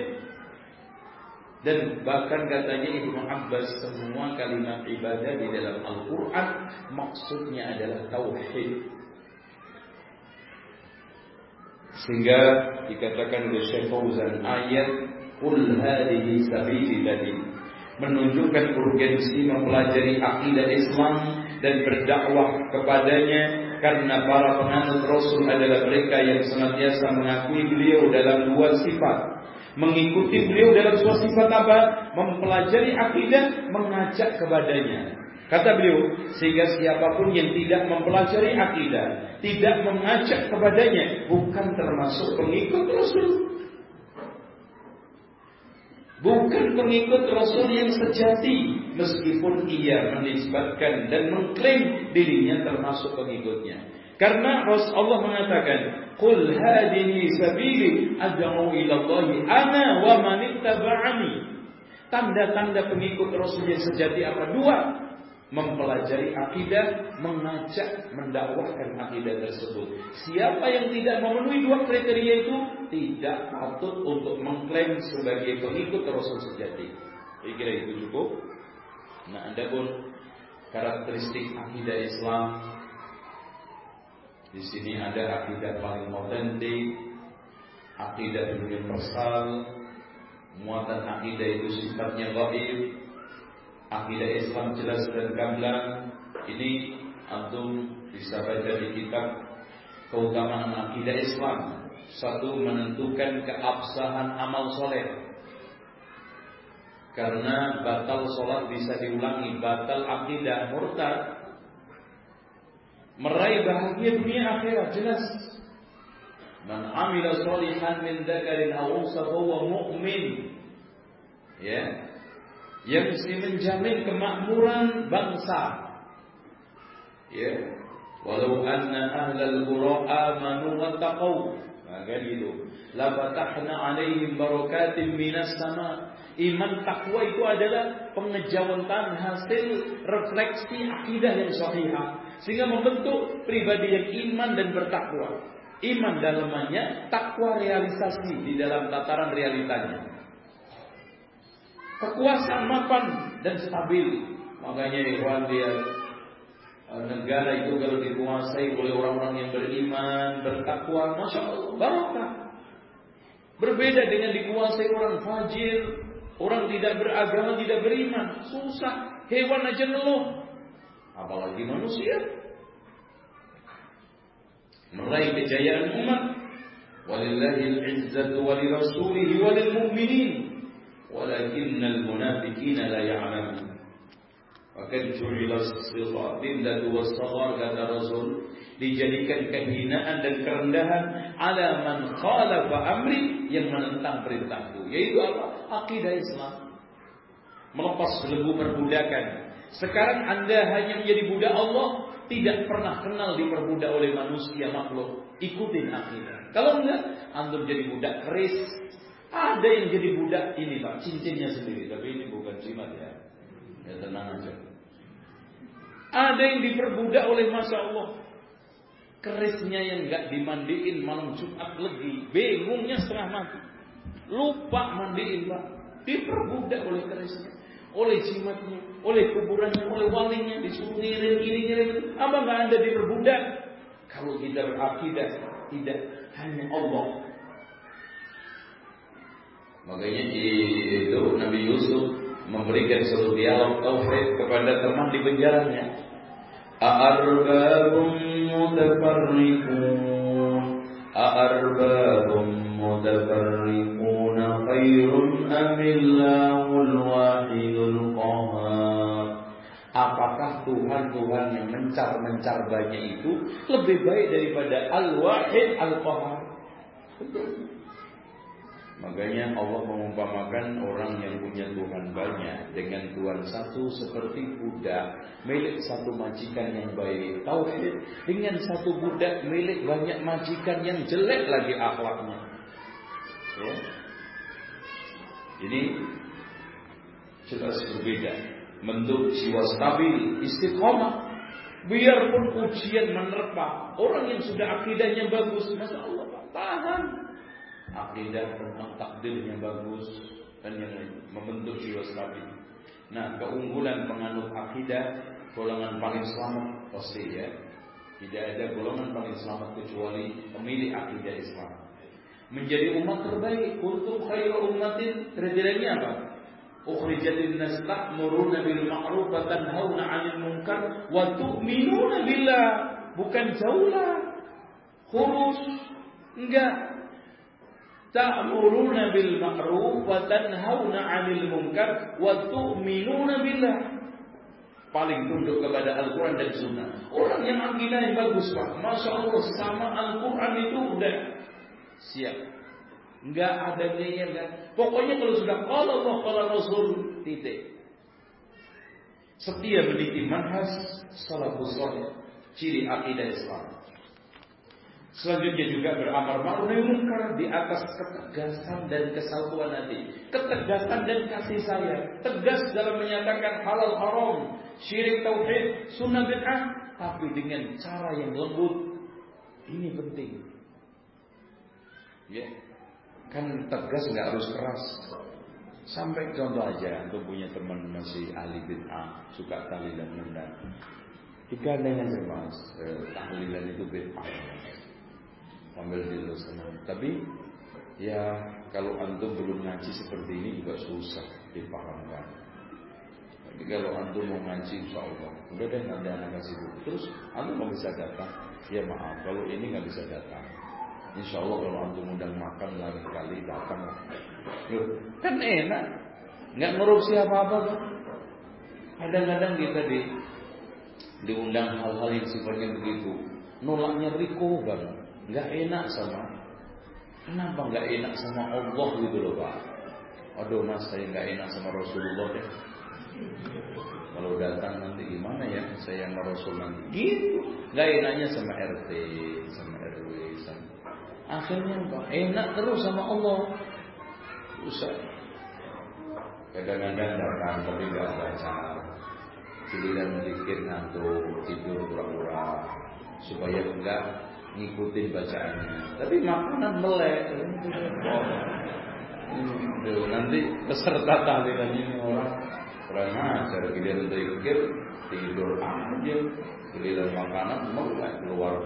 Dan bahkan katanya Ibnu Abbas semua kalimat ibadah di dalam Al-Qur'an maksudnya adalah tauhid. Sehingga dikatakan oleh Syekh Fauzan ayat Qul hadhihi sabili tadi. Menunjukkan urgensi mempelajari akidah Islam dan berdakwah kepadanya karena para penganut Rasul adalah mereka yang senantiasa mengakui beliau dalam dua sifat. Mengikuti beliau dalam dua sifat apa? Mempelajari akidah mengajak kepadanya Kata beliau, sehingga siapa pun yang tidak mempelajari akidah, tidak mengajak kepadanya, bukan termasuk pengikut Rasul. Bukan pengikut Rasul yang sejati, meskipun ia menisbatkan dan mengklaim dirinya termasuk pengikutnya. Karena Rasulullah mengatakan, "Qul hadhihi sabili ad'u ila Allah ana wa man ittaba'ani." Tanda-tanda pengikut Rasul yang sejati apa? Dua mempelajari akidah, mengajak, mendakwahkan akidah tersebut. Siapa yang tidak memenuhi dua kriteria itu tidak patut untuk mengklaim sebagai pengikut Rasul sejati. Saya kira itu cukup. Nah, anda pun karakteristik akidah Islam di sini ada akidah paling otentik, akidah universal, muatan akidah itu sifatnya gaib, akidah Islam jelas dan gamblang. Ini antum bisa baca di kitab keutamaan akidah Islam. Satu menentukan keabsahan amal soleh. Karena batal sholat bisa diulangi, batal akidah murtad, meraih bahagia dunia akhirat jelas. Man amila solihan min dzakarin aw unsa mu'min. Ya, yang mesti menjamin kemakmuran bangsa. Ya, walau anna ahlal qura amanu wattaqau. Nah, kan gitu. La fatahna alaihim barakatim minas sama. Iman takwa itu adalah pengejauhan hasil refleksi akidah yang sahihah sehingga membentuk pribadi yang iman dan bertakwa. Iman dalamannya, takwa realisasi di dalam tataran realitanya. Kekuasaan mapan dan stabil. Makanya ikhwan dia eh, negara itu kalau dikuasai oleh orang-orang yang beriman, bertakwa, masya Allah, barokah. Berbeda dengan dikuasai orang fajir, orang tidak beragama, tidak beriman, susah. Hewan aja ngeluh, apalagi manusia. Meraih kejayaan umat. Walillahil izzatu walirasulihi walil mu'minin walakinnal munafiqina la ya'lamun Akan ju'ila as-sighar dillatu was-saghar kata Rasul dijadikan kehinaan dan kerendahan ala man khalafa amri yang menentang perintahku. Yaitu apa? Akidah Islam. Melepas belenggu perbudakan. Sekarang anda hanya menjadi budak Allah tidak pernah kenal diperbudak oleh manusia makhluk. Ikutin akidah kalau enggak anda jadi budak keris ada yang jadi budak ini pak, cincinnya sendiri. Tapi ini bukan jimat ya. Ya tenang aja. Ada yang diperbudak oleh Masya Allah. Kerisnya yang nggak dimandiin malam Jumat lagi. Bingungnya setengah mati. Lupa mandiin pak. Diperbudak oleh kerisnya. Oleh jimatnya. Oleh kuburannya. Oleh walinya. Disuruh ngirim ini ngirim itu. Apa nggak ada diperbudak? Kalau kita berakidah. Tidak. Hanya Allah Makanya itu Nabi Yusuf memberikan satu dialog tauhid kepada teman di penjaranya. A'arbabum mutafarriqun A'arbabum mutafarriqun khairun amillahul wahidul qahar Apakah Tuhan-Tuhan yang mencar-mencar banyak itu lebih baik daripada Al-Wahid Al-Qahar? Makanya Allah mengumpamakan orang yang punya Tuhan banyak dengan Tuhan satu seperti budak milik satu majikan yang baik. Tauhid dengan satu budak milik banyak majikan yang jelek lagi akhlaknya. Ya. Ini jelas berbeda. Bentuk jiwa stabil, istiqomah. Biarpun ujian menerpa, orang yang sudah akidahnya bagus, masya Allah, tahan akidah tentang takdir yang bagus dan yang lain membentuk jiwa stabil. Nah, keunggulan penganut akidah golongan paling selamat pasti ya. Tidak ada golongan paling selamat kecuali pemilik akidah Islam. menjadi umat terbaik untuk khairu ummatin kriterianya apa? Ukhrijatin nas ta'muruna bil ma'ruf wa tanhauna 'anil munkar wa tu'minuna billah. Bukan jauhlah. Khurus. Enggak. Ta'muruna bil ma'ruf wa tanhauna 'anil munkar. Paling tunduk kepada Al-Quran dan Sunnah. Orang yang akidahnya bagus Pak. Masya Allah sama Al-Quran itu udah siap. Enggak ada nyanyian kan. Pokoknya kalau sudah kalau Allah kalau Rasul titik. Setia meniti manhaj salafus saleh, ciri akidah Islam. Selanjutnya juga beramar ma'ruf nahi munkar di atas ketegasan dan kesatuan hati. Ketegasan dan kasih sayang. Tegas dalam menyatakan halal haram, syirik tauhid, sunnah bid'ah, tapi dengan cara yang lembut. Ini penting. Ya. Kan tegas nggak harus keras. Sampai contoh aja, untuk punya teman masih ahli bid'ah, suka tahlilan undang. Digandeng aja mas, eh, tahlilan itu bid'ah. Sambil dulu senang. Tapi ya kalau antum belum ngaji seperti ini juga susah dipahamkan. Jadi kalau antum mau ngaji insya Allah, udah deh nanti anak kasih dulu. Terus antum mau bisa datang? Ya maaf, kalau ini nggak bisa datang. Insya Allah kalau antum undang makan lain kali datang. Kan enak, nggak ngurusi apa-apa tuh. Kadang-kadang kita di diundang hal-hal yang sifatnya begitu, nolaknya riko banget nggak enak sama. Kenapa nggak enak sama Allah gitu loh pak? Aduh mas saya nggak enak sama Rasulullah deh kalau datang nanti gimana ya saya sama Rasul nanti? Gitu. Nggak enaknya sama RT sama RW sama akhirnya apa enak terus sama Allah. Usah kadang-kadang datang tapi nggak baca. Giliran dikit ngantuk tidur pura-pura supaya enggak ngikutin bacaannya. Tapi makanan melek. Oh. nanti peserta tahlilan ini orang kurang ajar giliran pikir tidur aja giliran makanan melek keluar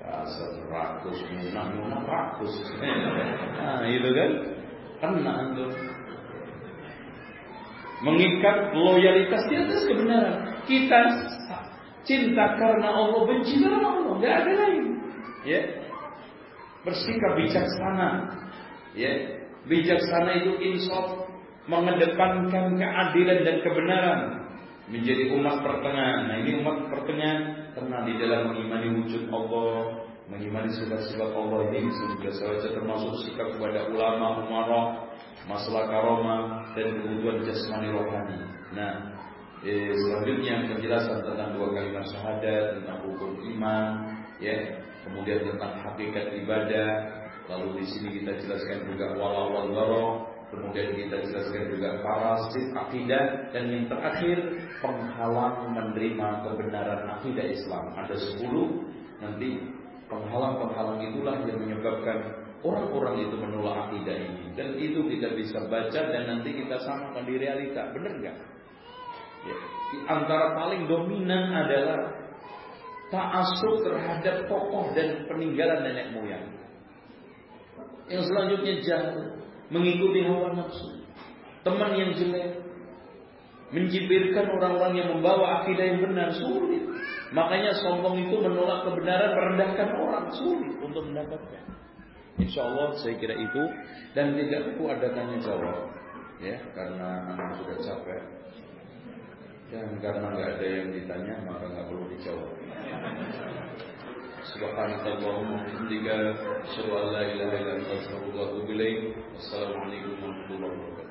Asal rakus munah munah rakus nah itu kan kena itu mengikat loyalitas di atas kebenaran kita Cinta karena Allah, benci karena Allah, nggak ada lain. Ya, bersikap bijaksana. Ya, bijaksana itu insaf, mengedepankan keadilan dan kebenaran menjadi umat pertengahan. Nah ini umat pertengahan karena di dalam mengimani wujud Allah, mengimani sifat-sifat Allah ini sudah saja termasuk sikap kepada ulama, umarah, masalah karomah dan kebutuhan jasmani rohani. Nah, eh, selanjutnya penjelasan tentang dua kalimat syahadat, tentang hukum iman, ya, kemudian tentang hakikat ibadah, lalu di sini kita jelaskan juga wala wal kemudian kita jelaskan juga parasit akidah dan yang terakhir penghalang menerima kebenaran akidah Islam. Ada sepuluh nanti penghalang-penghalang itulah yang menyebabkan orang-orang itu menolak akidah ini dan itu kita bisa baca dan nanti kita samakan di realita. Benar nggak? Ya. Di antara paling dominan adalah ta'asub terhadap tokoh dan peninggalan nenek moyang. Yang selanjutnya jahil, mengikuti hawa nafsu. Teman yang jelek, menjibirkan orang-orang yang membawa akidah yang benar sulit. Makanya sombong itu menolak kebenaran, merendahkan orang sulit untuk mendapatkan. Insya Allah saya kira itu dan tidak perlu ada tanya jawab ya karena anak sudah capek dan karena nggak ada yang ditanya maka nggak perlu dijawab. Subhanallahumma hamdika, syalla ilaha illa anta, astaghfiruka wa atubu ilaik. Assalamualaikum warahmatullahi wabarakatuh.